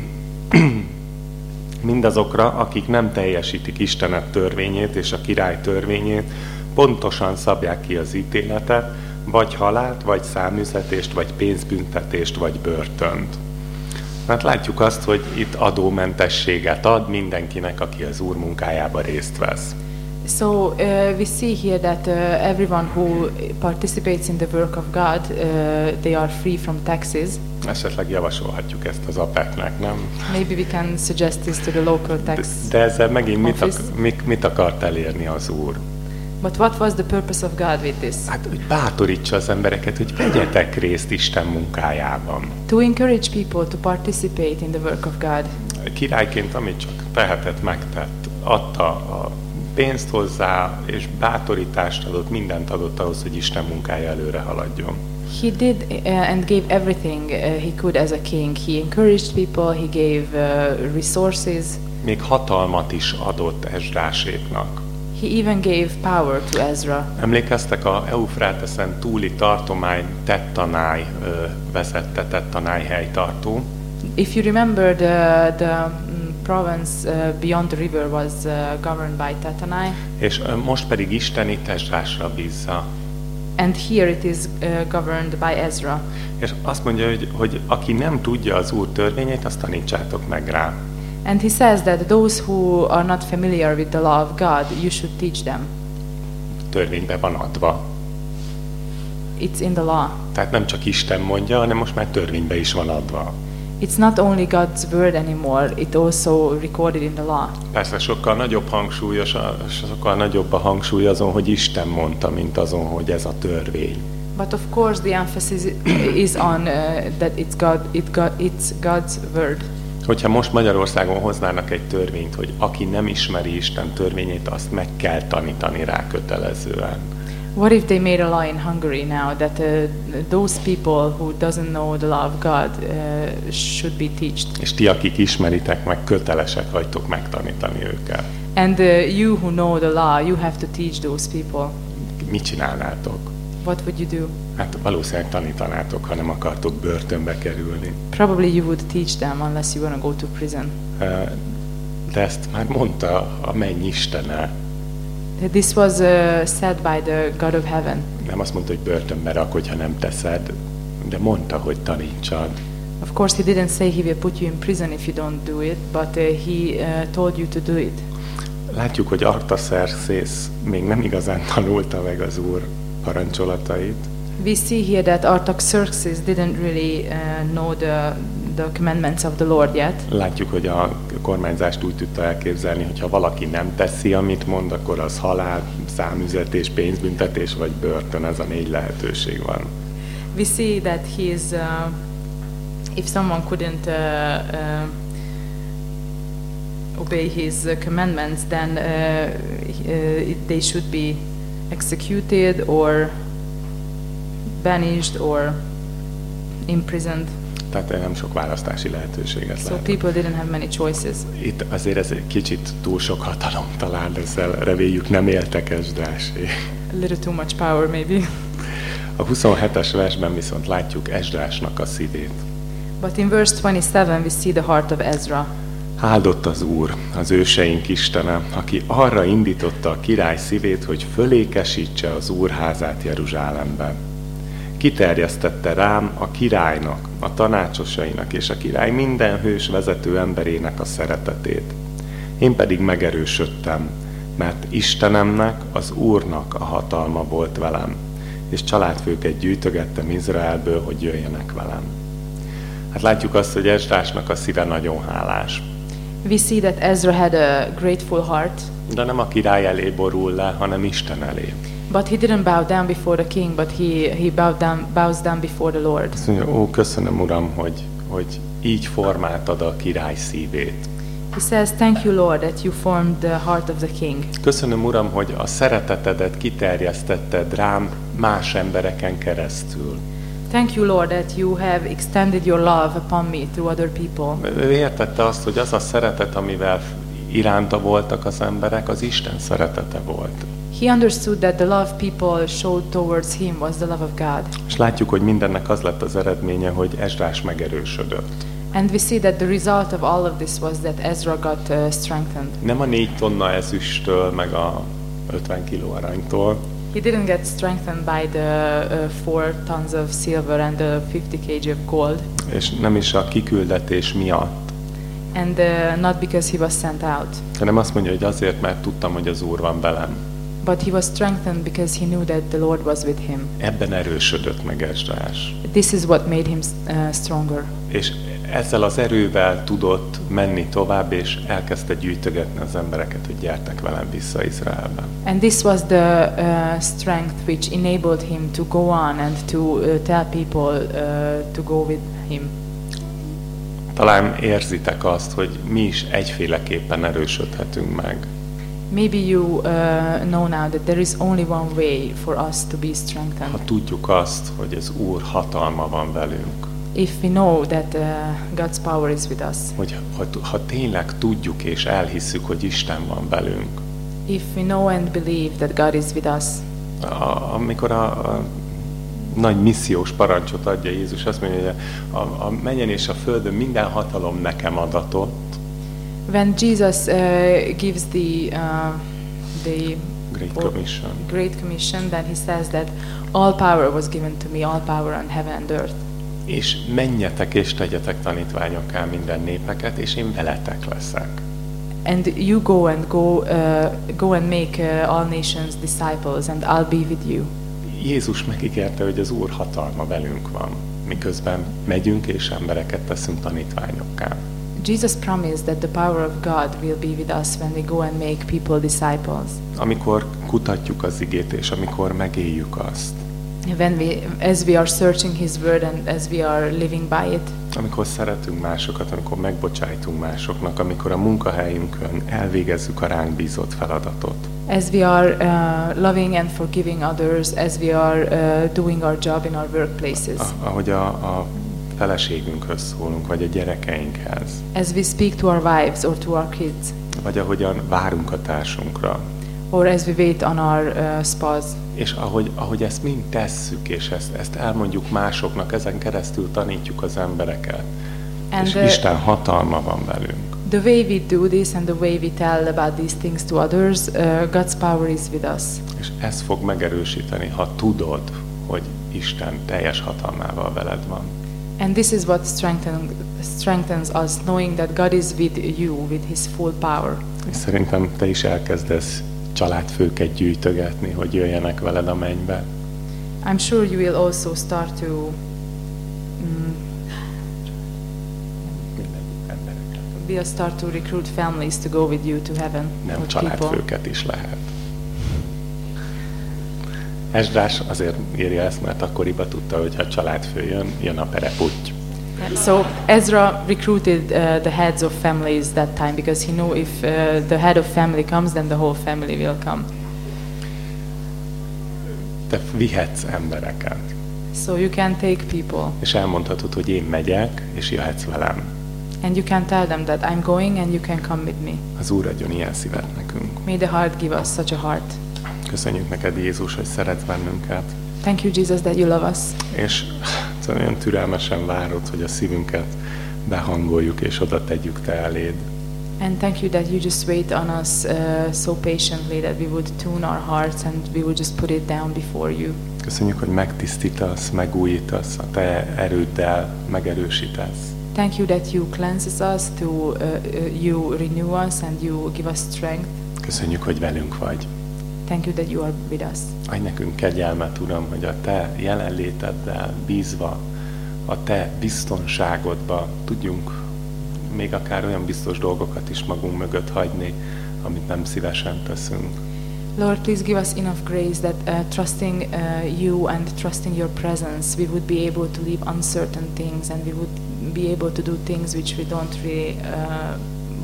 mindazokra, akik nem teljesítik Istenet törvényét és a király törvényét, pontosan szabják ki az ítéletet, vagy halált, vagy számüzetést, vagy pénzbüntetést, vagy börtönt. Hát látjuk azt, hogy itt adómentességet ad mindenkinek, aki az úr munkájába részt vesz. So uh, we see here that uh, everyone who participates in the work of God, uh, they are free from taxes. Esetleg javasolhatjuk ezt az apeknek, nem? Maybe we can suggest this to the local De, tax. de ezzel megint mit, ak- mit, mit akart elérni az úr? But what was the purpose of God with this? Hát, hogy bátorítsa az embereket, hogy vegyetek részt Isten munkájában. To encourage people to participate in the work of God. Királyként, amit csak tehetett, megtett. Adta a pénzt hozzá, és bátorítást adott, mindent adott ahhoz, hogy Isten munkája előre haladjon. He did uh, and gave everything uh, he could as a king. He encouraged people, he gave uh, resources, Még hatalmat is adott Esdráséknak. he even gave power to Ezra. Emlékeztek, a Eufráteszen túli tartomány Tettanáj vezette, Tettanáj helytartó. If you remember, the, the province uh, beyond the river was uh, governed by Tatanai, És most pedig Isten itt bízza. and here it is uh, governed by Ezra. És azt mondja, hogy, hogy aki nem tudja az Úr törvényét, azt tanítsátok meg rá. And he says that those who are not familiar with the law of God, you should teach them. Törvénybe van adva. It's in the law. Tehát nem csak Isten mondja, hanem most már törvénybe is van adva. It's not only God's word anymore, it also recorded in the law. Persze sokkal nagyobb hangsúlyos, sokkal nagyobb a hangsúly azon, hogy Isten mondta, mint azon, hogy ez a törvény. But of course, the emphasis is on uh, that it's God, it God, it's God's word. Hogyha most Magyarországon hoznának egy törvényt, hogy aki nem ismeri Isten törvényét, azt meg kell tanítani rá kötelezően. What if they made a law in Hungary now that uh, those people who doesn't know the law of God uh, should be taught? És ti, akik ismeritek, meg kötelesek vagytok megtanítani őket. And uh, you who know the law, you have to teach those people. Mit csinálnátok? What would you do? Hát valószínűleg tanítanátok, ha nem akartok börtönbe kerülni. Probably you would teach them unless you want to go to prison. Ö, De ezt már mondta a menny istene. This was uh, said by the God of heaven. Nem azt mondta, hogy börtönbe rak, hogyha nem teszed, de mondta, hogy tanítsad. Of course, he didn't say he will put you in prison if you don't do it, but uh, he uh, told you to do it. Látjuk, hogy Artaxerxes még nem igazán tanulta meg az úr parancsolatait, We see here that Artaxerxes didn't really uh, know the, the commandments of the Lord yet. Látjuk, hogy a kormányzást úgy tudta elképzelni, hogy ha valaki nem teszi, amit mond, akkor az halál, számüzetés, pénzbüntetés vagy börtön, ez a négy lehetőség van. We see that he is, uh, if someone couldn't uh, uh, obey his commandments, then uh, uh, they should be executed or banished or imprisoned. Tehát nem sok választási lehetőséget So lehet. people didn't have many choices. Itt azért ez egy kicsit túl sok hatalom talán, ezzel reméljük nem éltek Esdrásé. A little too much power, maybe. A 27-es versben viszont látjuk Esdrásnak a szívét. But in verse 27, we see the heart of Ezra. Áldott az Úr, az őseink Istene, aki arra indította a király szívét, hogy fölékesítse az Úr házát Jeruzsálemben. Kiterjesztette rám a királynak, a tanácsosainak és a király minden hős vezető emberének a szeretetét. Én pedig megerősödtem, mert Istenemnek, az Úrnak a hatalma volt velem, és családfőket gyűjtögettem Izraelből, hogy jöjjenek velem. Hát látjuk azt, hogy Esdrásnak a szíve nagyon hálás. We see that Ezra had a grateful heart, De nem a király elé borul le, hanem Isten elé. But he didn't bow down before the king, but he, he bowed down, bows down before the Lord. Azt mondja, ó, köszönöm, Uram, hogy, hogy így formáltad a király szívét. He says, Thank you, Lord, that you formed the heart of the king. Köszönöm, Uram, hogy a szeretetedet kiterjesztetted rám más embereken keresztül. Thank you, Lord, that you have extended your love upon me through other people. Ő értette azt, hogy az a szeretet, amivel iránta voltak az emberek, az Isten szeretete volt. He understood that the love people showed towards him was the love of God. És látjuk, hogy mindennek az lett az eredménye, hogy Esdrás megerősödött. And we see that the result of all of this was that Ezra got uh, strengthened. Nem a négy tonna ezüsttől, meg a 50 kiló aranytól, He didn't get strengthened by the uh, four tons of silver and the 50 kg of gold, és nem is a kiküldetés miatt, and uh, not because he was sent out, hanem azt mondja, hogy azért, mert tudtam, hogy az Úr van velem. But he was strengthened because he knew that the Lord was with him. Ebben erősödött meg Esdrás. This is what made him uh, stronger. És ezzel az erővel tudott menni tovább, és elkezdte gyűjtögetni az embereket, hogy gyertek velem vissza Izraelbe. And this was the uh, strength which enabled him to go on and to uh, tell people uh, to go with him. Talán érzitek azt, hogy mi is egyféleképpen erősödhetünk meg. Maybe you uh, know now that there is only one way for us to be strengthened. Ha tudjuk azt, hogy az Úr hatalma van velünk, If we know that uh, God's power is with us, hogy ha, ha tényleg tudjuk és elhisszük, hogy Isten van velünk, if we know and believe that God is with us, a, amikor a, a nagy missziós parancsot adja Jézus, azt mondja, hogy a, a menjen és a földön minden hatalom nekem adatott, when Jesus uh, gives the uh, the Great Commission. Great Commission, then he says that all power was given to me, all power on heaven and earth. És menjetek és tegyetek tanítványokká minden népeket, és én veletek leszek. And you go and go, uh, go and make uh, all nations disciples, and I'll be with you. Jézus megígérte, hogy az Úr hatalma velünk van, miközben megyünk és embereket teszünk tanítványokká. Jesus promised that the power of God will be with us when we go and make people disciples. Amikor kutatjuk az igét, és amikor megéljük azt, When we, as we are searching His Word and as we are living by it, amikor szeretünk másokat, amikor megbocsájtunk másoknak, amikor a munkahelyünkön elvégezzük a ránk bízott feladatot. as we are uh, loving and forgiving others, as we are uh, doing our job in our workplaces, A, ahogy a, a feleségünkhöz szólunk, vagy a gyerekeinkhez, as we speak to our wives or to our kids, vagy ahogyan várunk a társunkra, or as we wait on our uh, spouse. És ahogy, ahogy ezt mind tesszük, és ezt, ezt elmondjuk másoknak, ezen keresztül tanítjuk az embereket. And és the- Isten hatalma van velünk. The way we do this and the way we tell about these things to others, uh, God's power is with us. És ez fog megerősíteni, ha tudod, hogy Isten teljes hatalmával veled van. And this is what strengthen, strengthens us, knowing that God is with you with His full power. És szerintem te is elkezdesz családfőket gyűjtögetni, hogy jöjjenek veled a mennybe. I'm sure you will also start to mm, will start to recruit families to go with you to heaven. Nem with people. családfőket is lehet. Esdrás azért írja ezt, mert akkoriban tudta, hogy ha családfő jön, jön a pereputty. So Ezra recruited uh, the heads of families that time because he knew if uh, the head of family comes, then the whole family will come. Te vihetsz embereket, So you can take people és elmondhatod, hogy én megyek, és jöhetsz velem. and you can tell them that I'm going and you can come with me. Az Úr adjon ilyen szívet nekünk. May the heart give us such a heart. Köszönjük neked, Jézus, hogy szeretsz bennünket, Thank you, Jesus, that you love us. és te olyan türelmesen várod, hogy a szívünket behangoljuk, és oda tegyük te eléd. And thank you that you just wait on us uh, so patiently that we would tune our hearts and we would just put it down before you. Köszönjük, hogy megtisztítasz, megújítasz, a te erőddel megerősítesz. Thank you that you cleanses us, to uh, uh, you renew us and you give us strength. Köszönjük, hogy velünk vagy. Thank you that you are with us. Adj nekünk kegyelmet, Uram, hogy a Te jelenléteddel bízva, a Te biztonságodba tudjunk még akár olyan biztos dolgokat is magunk mögött hagyni, amit nem szívesen teszünk. Lord, please give us enough grace that uh, trusting uh, you and trusting your presence, we would be able to leave uncertain things and we would be able to do things which we don't really uh,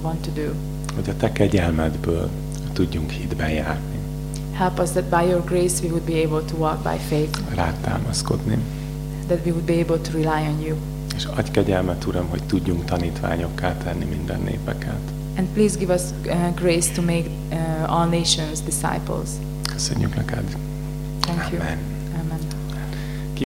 want to do. Hogy a Te kegyelmedből tudjunk hitben járni, Help us that by your grace we would be able to walk by faith, rád támaszkodni. that we would be able to rely on you. És adj kegyelmet, Uram, hogy tudjunk tanítványokká tenni minden népeket. And please give us uh, grace to make uh, all nations disciples. Köszönjük neked. Thank you. Amen.